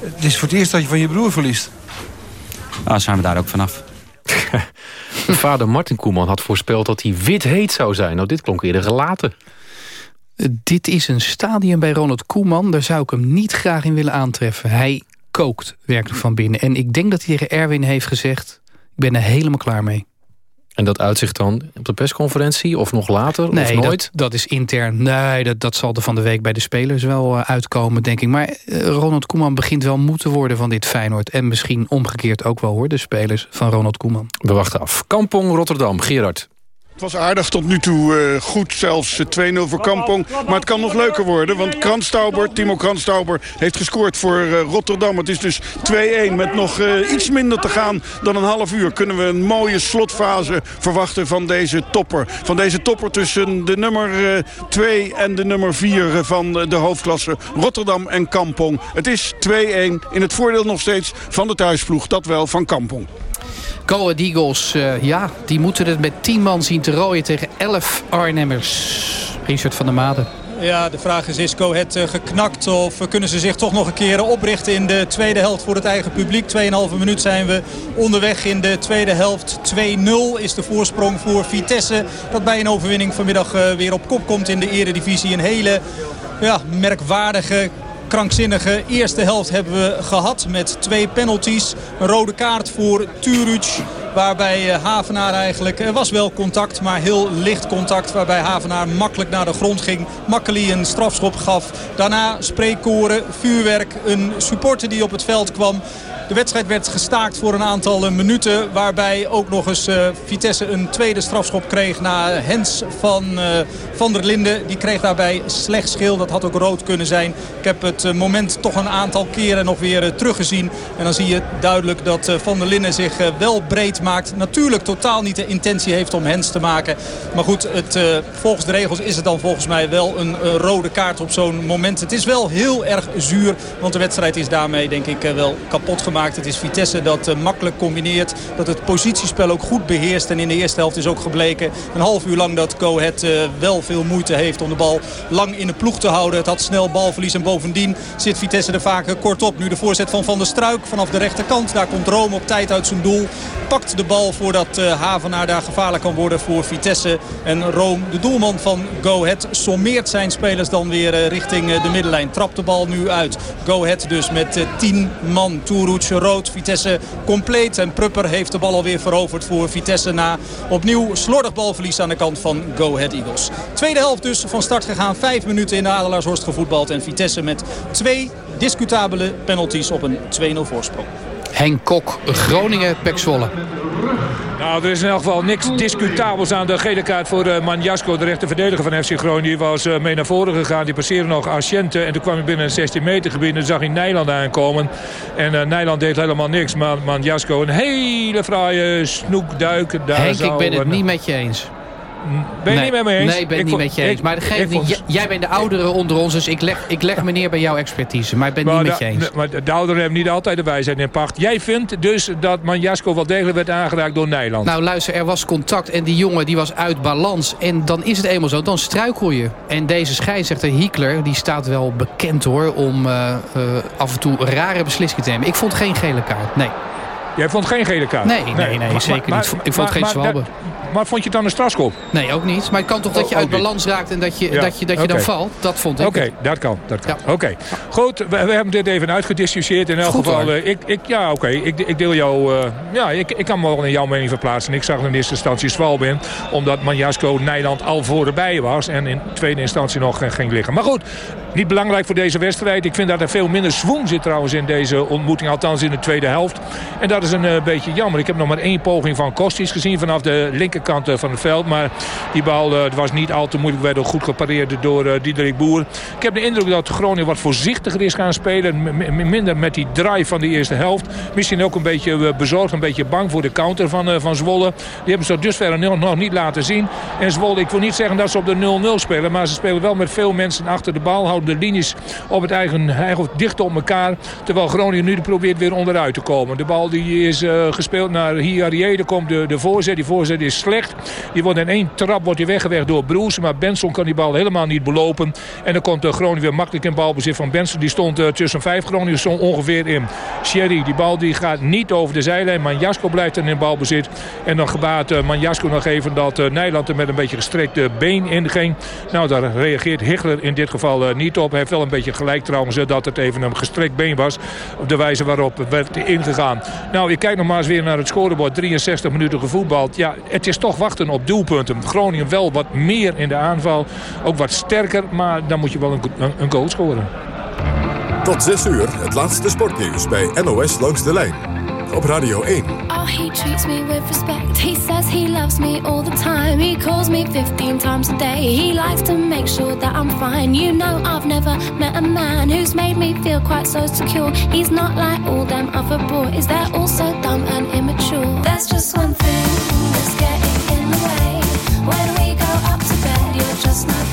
Het is voor het eerst dat je van je broer verliest. Nou, zijn we daar ook vanaf. Vader Martin Koeman had voorspeld dat hij wit heet zou zijn. Nou, dit klonk eerder gelaten. Dit is een stadium bij Ronald Koeman. Daar zou ik hem niet graag in willen aantreffen. Hij kookt werkelijk van binnen. En ik denk dat hij tegen Erwin heeft gezegd... ik ben er helemaal klaar mee. En dat uitzicht dan op de persconferentie of nog later of Nee, nooit? dat, dat is intern. Nee, dat, dat zal er van de week bij de spelers wel eh, uitkomen, denk ik. Maar eh, Ronald Koeman begint wel moe te worden van dit Feyenoord. En misschien omgekeerd ook wel, hoor, de spelers van Ronald Koeman. We wachten af. Kampong Rotterdam, Gerard. Het was aardig tot nu toe eh, goed, zelfs eh, 2-0 voor Kampong. Maar het kan nog leuker worden, want Kranstauber, Timo Kranstauber... heeft gescoord voor eh, Rotterdam. Het is dus 2-1 met nog eh, iets minder te gaan dan een half uur. Kunnen we een mooie slotfase verwachten van deze topper. Van deze topper tussen de nummer 2 en de nummer 4 van eh, de hoofdklasse Rotterdam en Kampong. Het is 2-1 in het voordeel nog steeds van de thuisploeg, dat wel van Kampong. Go Eagles, eh, ja, die moeten het met 10 man zien te rooien tegen 11 Arnhemmers. Richard van der Maden. Ja, de vraag is, is Ahead eh, geknakt of kunnen ze zich toch nog een keer oprichten in de tweede helft voor het eigen publiek? 2,5 minuut zijn we onderweg in de tweede helft. 2-0 is de voorsprong voor Vitesse. Dat bij een overwinning vanmiddag eh, weer op kop komt in de eredivisie. Een hele ja, merkwaardige krankzinnige eerste helft hebben we gehad met twee penalties. Een rode kaart voor Turuc. Waarbij eh, Havenaar eigenlijk, er was wel contact, maar heel licht contact. Waarbij Havenaar makkelijk naar de grond ging. Makkeli een strafschop gaf. Daarna spreekkoren, vuurwerk, een supporter die op het veld kwam. De wedstrijd werd gestaakt voor een aantal eh, minuten. Waarbij ook nog eens eh, Vitesse een tweede strafschop kreeg na Hens van eh, Van der Linden. Die kreeg daarbij slecht schil. Dat had ook rood kunnen zijn. Ik heb het moment toch een aantal keren nog weer teruggezien. En dan zie je duidelijk dat Van der Linden zich wel breed maakt. Natuurlijk totaal niet de intentie heeft om Hens te maken. Maar goed, het, volgens de regels is het dan volgens mij wel een rode kaart op zo'n moment. Het is wel heel erg zuur. Want de wedstrijd is daarmee denk ik wel kapot gemaakt. Het is Vitesse dat eh, makkelijk combineert. Dat het positiespel ook goed beheerst. En in de eerste helft is ook gebleken een half uur lang dat Go eh, wel veel moeite heeft om de bal lang in de ploeg te houden. Het had snel balverlies en bovendien zit Vitesse er vaak kort op. Nu de voorzet van Van der Struik vanaf de rechterkant. Daar komt Rome op tijd uit zijn doel. Pakt de bal voordat eh, Havenaar daar gevaarlijk kan worden voor Vitesse. En Rome, de doelman van Go sommeert zijn spelers dan weer richting de middenlijn. Trapt de bal nu uit. Go dus met eh, 10 man. Toeroets rood. Vitesse compleet. En Prupper heeft de bal alweer veroverd voor Vitesse na opnieuw slordig balverlies aan de kant van Go Ahead Eagles. Tweede helft dus van start gegaan. Vijf minuten in de Adelaarshorst gevoetbald. En Vitesse met twee discutabele penalties op een 2-0 voorsprong. Henk Kok, Groningen, Pek Zwolle. Nou, er is in elk geval niks discutabels aan de gele kaart voor uh, Manjasko, de rechterverdediger van FC Groningen. Die was uh, mee naar voren gegaan. Die passeerde nog Asciente. En toen kwam hij binnen een 16 meter gebied. En zag hij Nijland aankomen. En uh, Nijland deed helemaal niks. Maar Manjasko een hele fraaie snoekduik. Daar Henk, ik ben het een- niet met je eens. Ben je nee, niet met me eens? Nee, ik ben Ik het niet met je eens. Maar dat geeft ik vond- niet. Jij bent de oudere onder ons, dus ik leg, ik leg me neer bij jouw expertise. Maar ik ben het Maar niet met je eens. Maar de ouderen hebben niet altijd de wijsheid in pacht. Jij vindt dus dat Manjasko wel degelijk werd aangeraakt door Nijland. Nou luister, er was contact en die jongen die was uit balans. En dan is het eenmaal zo, dan struikel je. En deze scheidsrechter Hiekler, die staat wel bekend hoor... om eh, eh, af en toe rare beslissingen te nemen. Ik vond geen gele kaart, nee. Jij vond geen gele kaart? Nee, nee, nee, zeker niet. Ik vond geen zwalbe. Maar, vond je het dan een strafschop? Nee, ook niet. Maar het kan toch dat je Oh, uit balans raakt en dat je, Ja, dat je, dat je dan valt? Dat vond ik. Oké, dat kan. Dat kan. Oké. Goed, we, we hebben dit even uitgediscussieerd. In elk geval, eh, ik, ik, ja, oké. Ik, ik deel jou. eh, ja, ik, ik kan me wel in jouw mening verplaatsen. Ik zag in eerste instantie Swalben. Omdat Manjasko Nijland al voorbij was. En in tweede instantie nog eh, ging liggen. Maar goed, niet belangrijk voor deze wedstrijd. Ik vind dat er veel minder zwoem zit trouwens in deze ontmoeting. Althans in de tweede helft. En dat is een beetje jammer. Ik heb nog maar één poging van Kostis gezien vanaf de linkerkant eh, van het veld. Maar die bal eh, was niet al te moeilijk. Werd ook goed gepareerd door eh, Diederik Boer. Ik heb de indruk dat Groningen wat voorzichtiger is gaan spelen. Minder met die drive van de eerste helft. Misschien ook een beetje bezorgd, een beetje bang voor de counter van, van Zwolle. Die hebben ze tot dusver nog, niet laten zien. En Zwolle, ik wil niet zeggen dat ze op de 0-0 spelen. Maar ze spelen wel met veel mensen achter de bal. Houden de linies op het eigen, eigen dicht op elkaar. Terwijl Groningen nu probeert weer onderuit te komen. De bal die is gespeeld naar Hiarie. Er komt de, de voorzet. Die voorzet is slecht. Die wordt in één trap wordt weggewerkt door Broes. Maar Benson kan die bal helemaal niet belopen. En dan komt uh, Groningen weer makkelijk in balbezit van Benson. Die stond uh, tussen vijf Groningen zo ongeveer in. Sherry, die bal die gaat niet over de zijlijn. Manjasko blijft dan in balbezit. En dan gebaat uh, Manjasko nog even dat Nijland er met een beetje gestrekte been in ging. Nou, daar reageert Hichler in dit geval niet op. Hij heeft wel een beetje gelijk trouwens dat het even een gestrekt been was. Op de wijze waarop werd ingegaan. Nou, ik kijk nog maar eens weer naar het scorebord. 63 minuten gevoetbald. Ja, het is toch wachten op doelpunten. Groningen wel wat meer in de aanval. Ook wat sterker, maar dan moet je wel een, een, een goal scoren. Tot 6 uur, het laatste sportnieuws bij NOS Langs de Lijn. Op Radio 1. Oh, he treats me with respect. He says he loves me all the time. He calls me 15 times a day. He likes to make sure that I'm fine. You know, I've never met a man who's made me feel quite so secure. He's not like all them other boys. They're all so dumb and immature. There's just one thing that's getting in the way. When we go up to bed, you're just not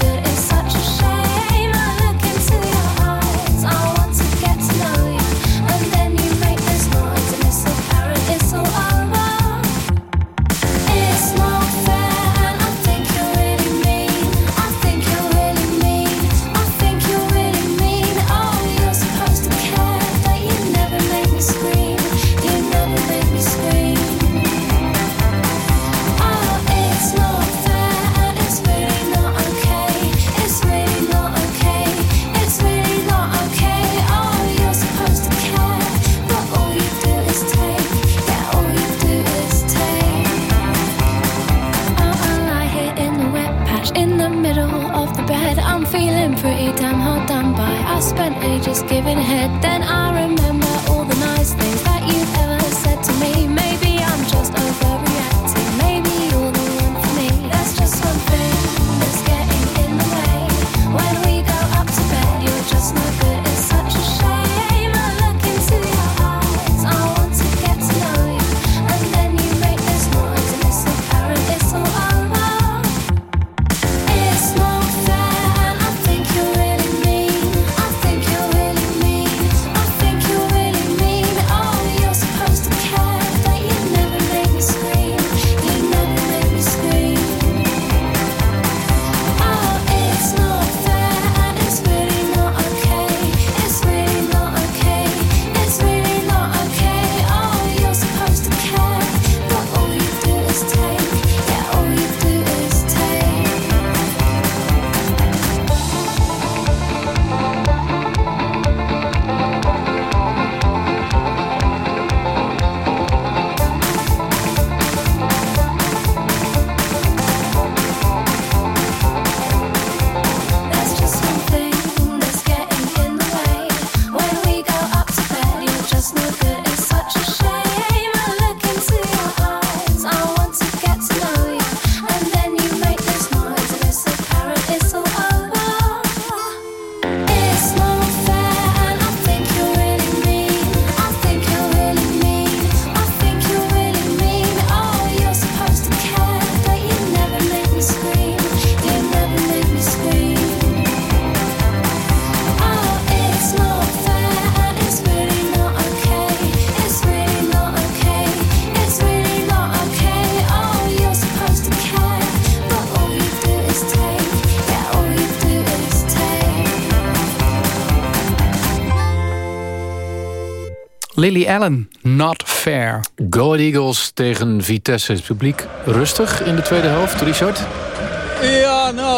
Lily Allen, Not Fair. Go Eagles tegen Vitesse. Publiek rustig in de tweede helft, Richard?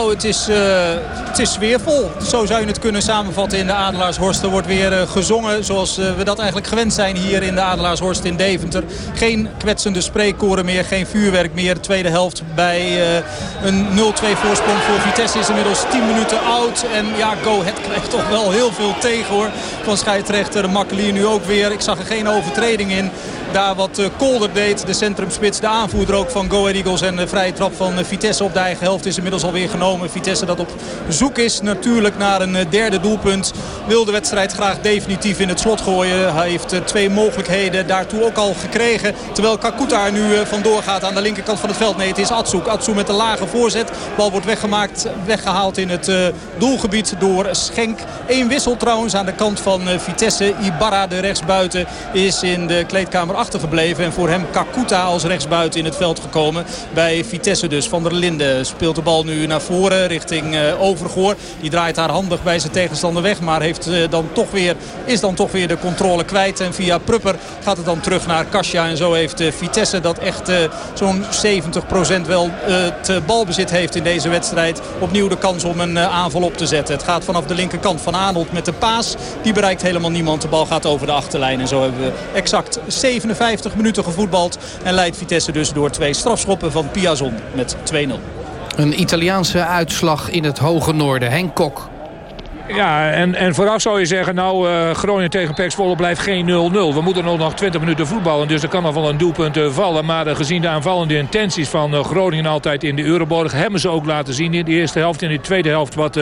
Het is, eh, het is sfeervol. Zo zou je het kunnen samenvatten in de Adelaarshorst. Er wordt weer eh, gezongen zoals eh, we dat eigenlijk gewend zijn hier in de Adelaarshorst in Deventer. Geen kwetsende spreekkoren meer, geen vuurwerk meer. De tweede helft bij een 0-2 voorsprong voor Vitesse is inmiddels 10 minuten oud. En ja, Go het krijgt toch wel heel veel tegen hoor. Van scheidsrechter Makkelier nu ook weer. Ik zag er geen overtreding in daar wat Kolder deed. De centrumspits, de aanvoerder ook van Go Eagles. En de vrije trap van Vitesse op de eigen helft is inmiddels alweer genomen. Vitesse dat op zoek is natuurlijk naar een derde doelpunt. Wil de wedstrijd graag definitief in het slot gooien. Hij heeft twee mogelijkheden daartoe ook al gekregen. Terwijl Kakuta er nu vandoor gaat aan de linkerkant van het veld. Nee, het is Atsu. Atsu met een lage voorzet. Bal wordt weggemaakt, weggehaald in het doelgebied door Schenk. Eén wissel trouwens aan de kant van Vitesse. Ibarra, de rechtsbuiten, is in de kleedkamer achtergebleven. En voor hem Kakuta als rechtsbuiten in het veld gekomen. Bij Vitesse dus. Van der Linden speelt de bal nu naar voren richting uh, Overgoor. Die draait haar handig bij zijn tegenstander weg. Maar heeft, uh, dan toch weer, is dan toch weer de controle kwijt. En via Prupper gaat het dan terug naar Kasia. En zo heeft uh, Vitesse dat echt zo'n 70% wel het balbezit heeft in deze wedstrijd. Opnieuw de kans om een aanval op te zetten. Het gaat vanaf de linkerkant van Arnold met de paas. Die bereikt helemaal niemand. De bal gaat over de achterlijn. En zo hebben we exact 57 minuten gevoetbald. En leidt Vitesse dus door twee strafschoppen van Piazon met 2-0. Een Italiaanse uitslag in het hoge noorden. Henk Kok. Ja, en, en vooraf zou je zeggen, nou, uh, Groningen tegen Zwolle blijft geen 0-0. We moeten nog 20 minuten voetballen, dus er kan nog wel een doelpunt uh, vallen. Maar uh, gezien de aanvallende intenties van Groningen altijd in de Euroborg... hebben ze ook laten zien in de eerste helft. In de tweede helft wat,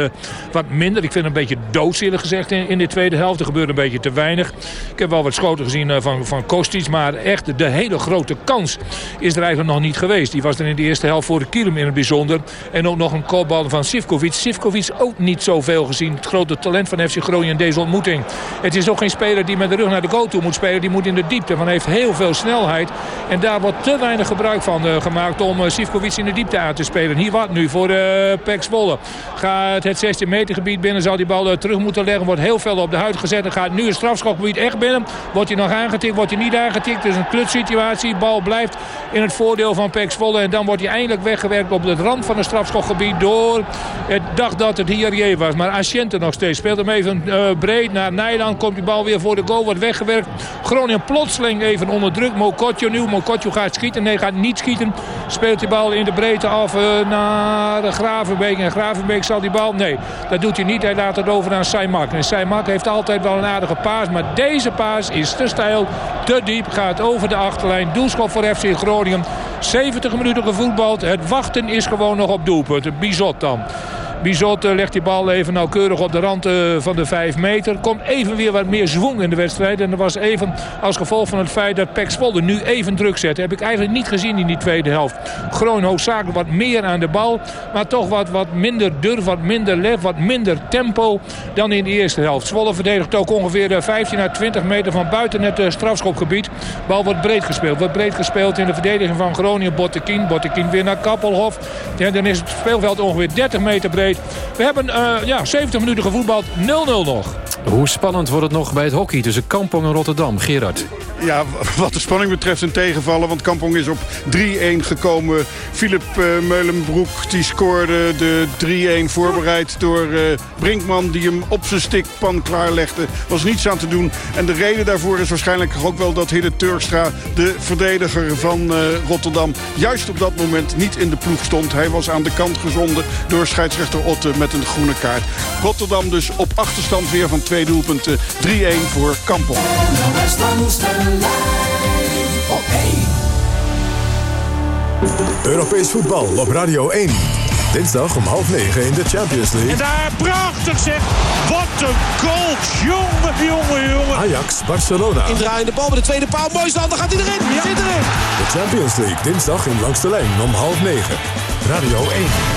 wat minder. Ik vind het een beetje doods eerlijk gezegd in, de tweede helft. Er gebeurt een beetje te weinig. Ik heb wel wat schoten gezien van, van Kostic. Maar echt, de hele grote kans is er eigenlijk nog niet geweest. Die was er in de eerste helft voor de Kielum in het bijzonder. En ook nog een kopbal van Sivkovic. Sivkovic ook niet zoveel gezien. Het grote talent van FC Groningen in deze ontmoeting. Het is ook geen speler die met de rug naar de goal toe moet spelen. Die moet in de diepte, hij heeft heel veel snelheid. En daar wordt te weinig gebruik van uh, gemaakt om uh, Sivkovic in de diepte aan te spelen. Hier wat nu voor uh, Pek. Gaat het 16 meter gebied binnen, zal die bal terug moeten leggen. Wordt heel veel op de huid gezet en gaat nu het strafschopgebied echt binnen. Wordt hij nog aangetikt, wordt hij niet aangetikt. Is een klutsituatie. Bal blijft in het voordeel van Pek Zwolle. En dan wordt hij eindelijk weggewerkt op de rand van het strafschopgebied door... Het dacht dat het hier was, maar Asciente nog steeds. Speelt hem even uh, breed naar Nijland. Komt die bal weer voor de goal. Wordt weggewerkt. Groningen plotseling even onder druk. Mokotjo nu. Mokotjo gaat schieten. Nee, gaat niet schieten. Speelt die bal in de breedte af uh, naar Gravenbeek. En Gravenbeek zal die bal... Nee, dat doet hij niet. Hij laat het over aan Saimak. En Saimak heeft altijd wel een aardige paas. Maar deze paas is te stijl. Te diep. Gaat over de achterlijn. Doelschop voor FC Groningen. 70 minuten gevoetbald. Het wachten is gewoon nog op doelpunten. Bizot dan. Bizot legt die bal even nauwkeurig op de rand van de 5 meter. Komt even weer wat meer zwong in de wedstrijd. En dat was even als gevolg van het feit dat Pek Zwolle nu even druk zet. heb ik eigenlijk niet gezien in die tweede helft. Groningen hoofdzakelijk wat meer aan de bal. Maar toch wat, wat minder durf, wat minder lef, wat minder tempo dan in de eerste helft. Zwolle verdedigt ook ongeveer 15 à 20 meter van buiten het strafschopgebied. Bal wordt breed gespeeld. Wordt breed gespeeld in de verdediging van Groningen. Bottekin. Bottekin weer naar Kappelhof. En dan is het speelveld ongeveer 30 meter breed. We hebben uh, ja, 70 minuten gevoetbald. 0-0 nog. Hoe spannend wordt het nog bij het hockey tussen Kampong en Rotterdam? Gerard. Ja, wat de spanning betreft een tegenvallen. Want Kampong is op 3-1 gekomen. Philip uh, Meulenbroek die scoorde de 3-1 voorbereid door uh, Brinkman. Die hem op zijn stikpan klaarlegde. Was niets aan te doen. En de reden daarvoor is waarschijnlijk ook wel dat Hidde Turkstra... de verdediger van uh, Rotterdam juist op dat moment niet in de ploeg stond. Hij was aan de kant gezonden door scheidsrechter Otte met een groene kaart. Rotterdam dus op achterstand weer van twee doelpunten. 3-1 voor Kampong. Europees voetbal op Radio 1. Dinsdag om half negen in de Champions League. En daar prachtig zeg. Wat een goal. Jongen, jongen, jongen. Ajax, Barcelona. Indraaiende bal bij de tweede paal. Mooi stand, dan gaat hij erin. Ja. Zit erin. De Champions League dinsdag in Langs de Lijn om half negen. Radio 1.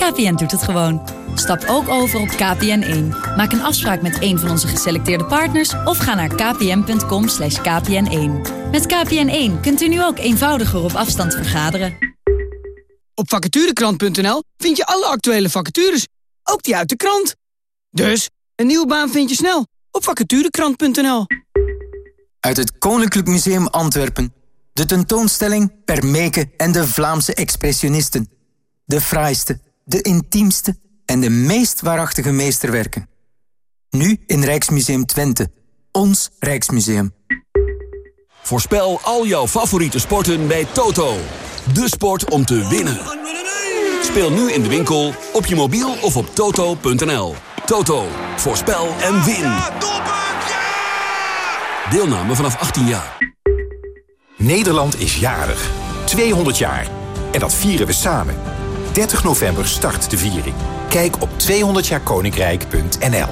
KPN doet het gewoon. Stap ook over op KPN1. Maak een afspraak met een van onze geselecteerde partners... of ga naar kpn.com kpn1. Met KPN1 kunt u nu ook eenvoudiger op afstand vergaderen. Op vacaturekrant.nl vind je alle actuele vacatures, ook die uit de krant. Dus, een nieuwe baan vind je snel op vacaturekrant.nl. Uit het Koninklijk Museum Antwerpen. De tentoonstelling Permeke en de Vlaamse expressionisten. De fraaiste, de intiemste en de meest waarachtige meesterwerken. Nu in Rijksmuseum Twente. Ons Rijksmuseum. Voorspel al jouw favoriete sporten bij Toto. De sport om te winnen. Speel nu in de winkel, op je mobiel of op toto.nl. Toto, voorspel en win. Deelname vanaf 18 jaar. Nederland is jarig. 200 jaar. En dat vieren we samen. 30 november start de viering. Kijk op 200jaarkoninkrijk.nl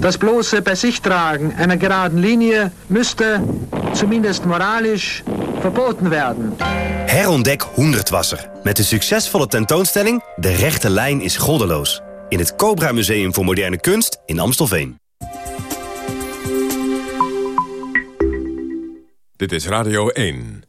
Das bloße bei sich tragen einer geraden Linie müsste, zumindest moralisch, verboten werden. Herontdek Hoendertwasser. Met de succesvolle tentoonstelling De rechte lijn is goddeloos. In het Cobra Museum voor Moderne Kunst in Amstelveen. Dit is Radio 1.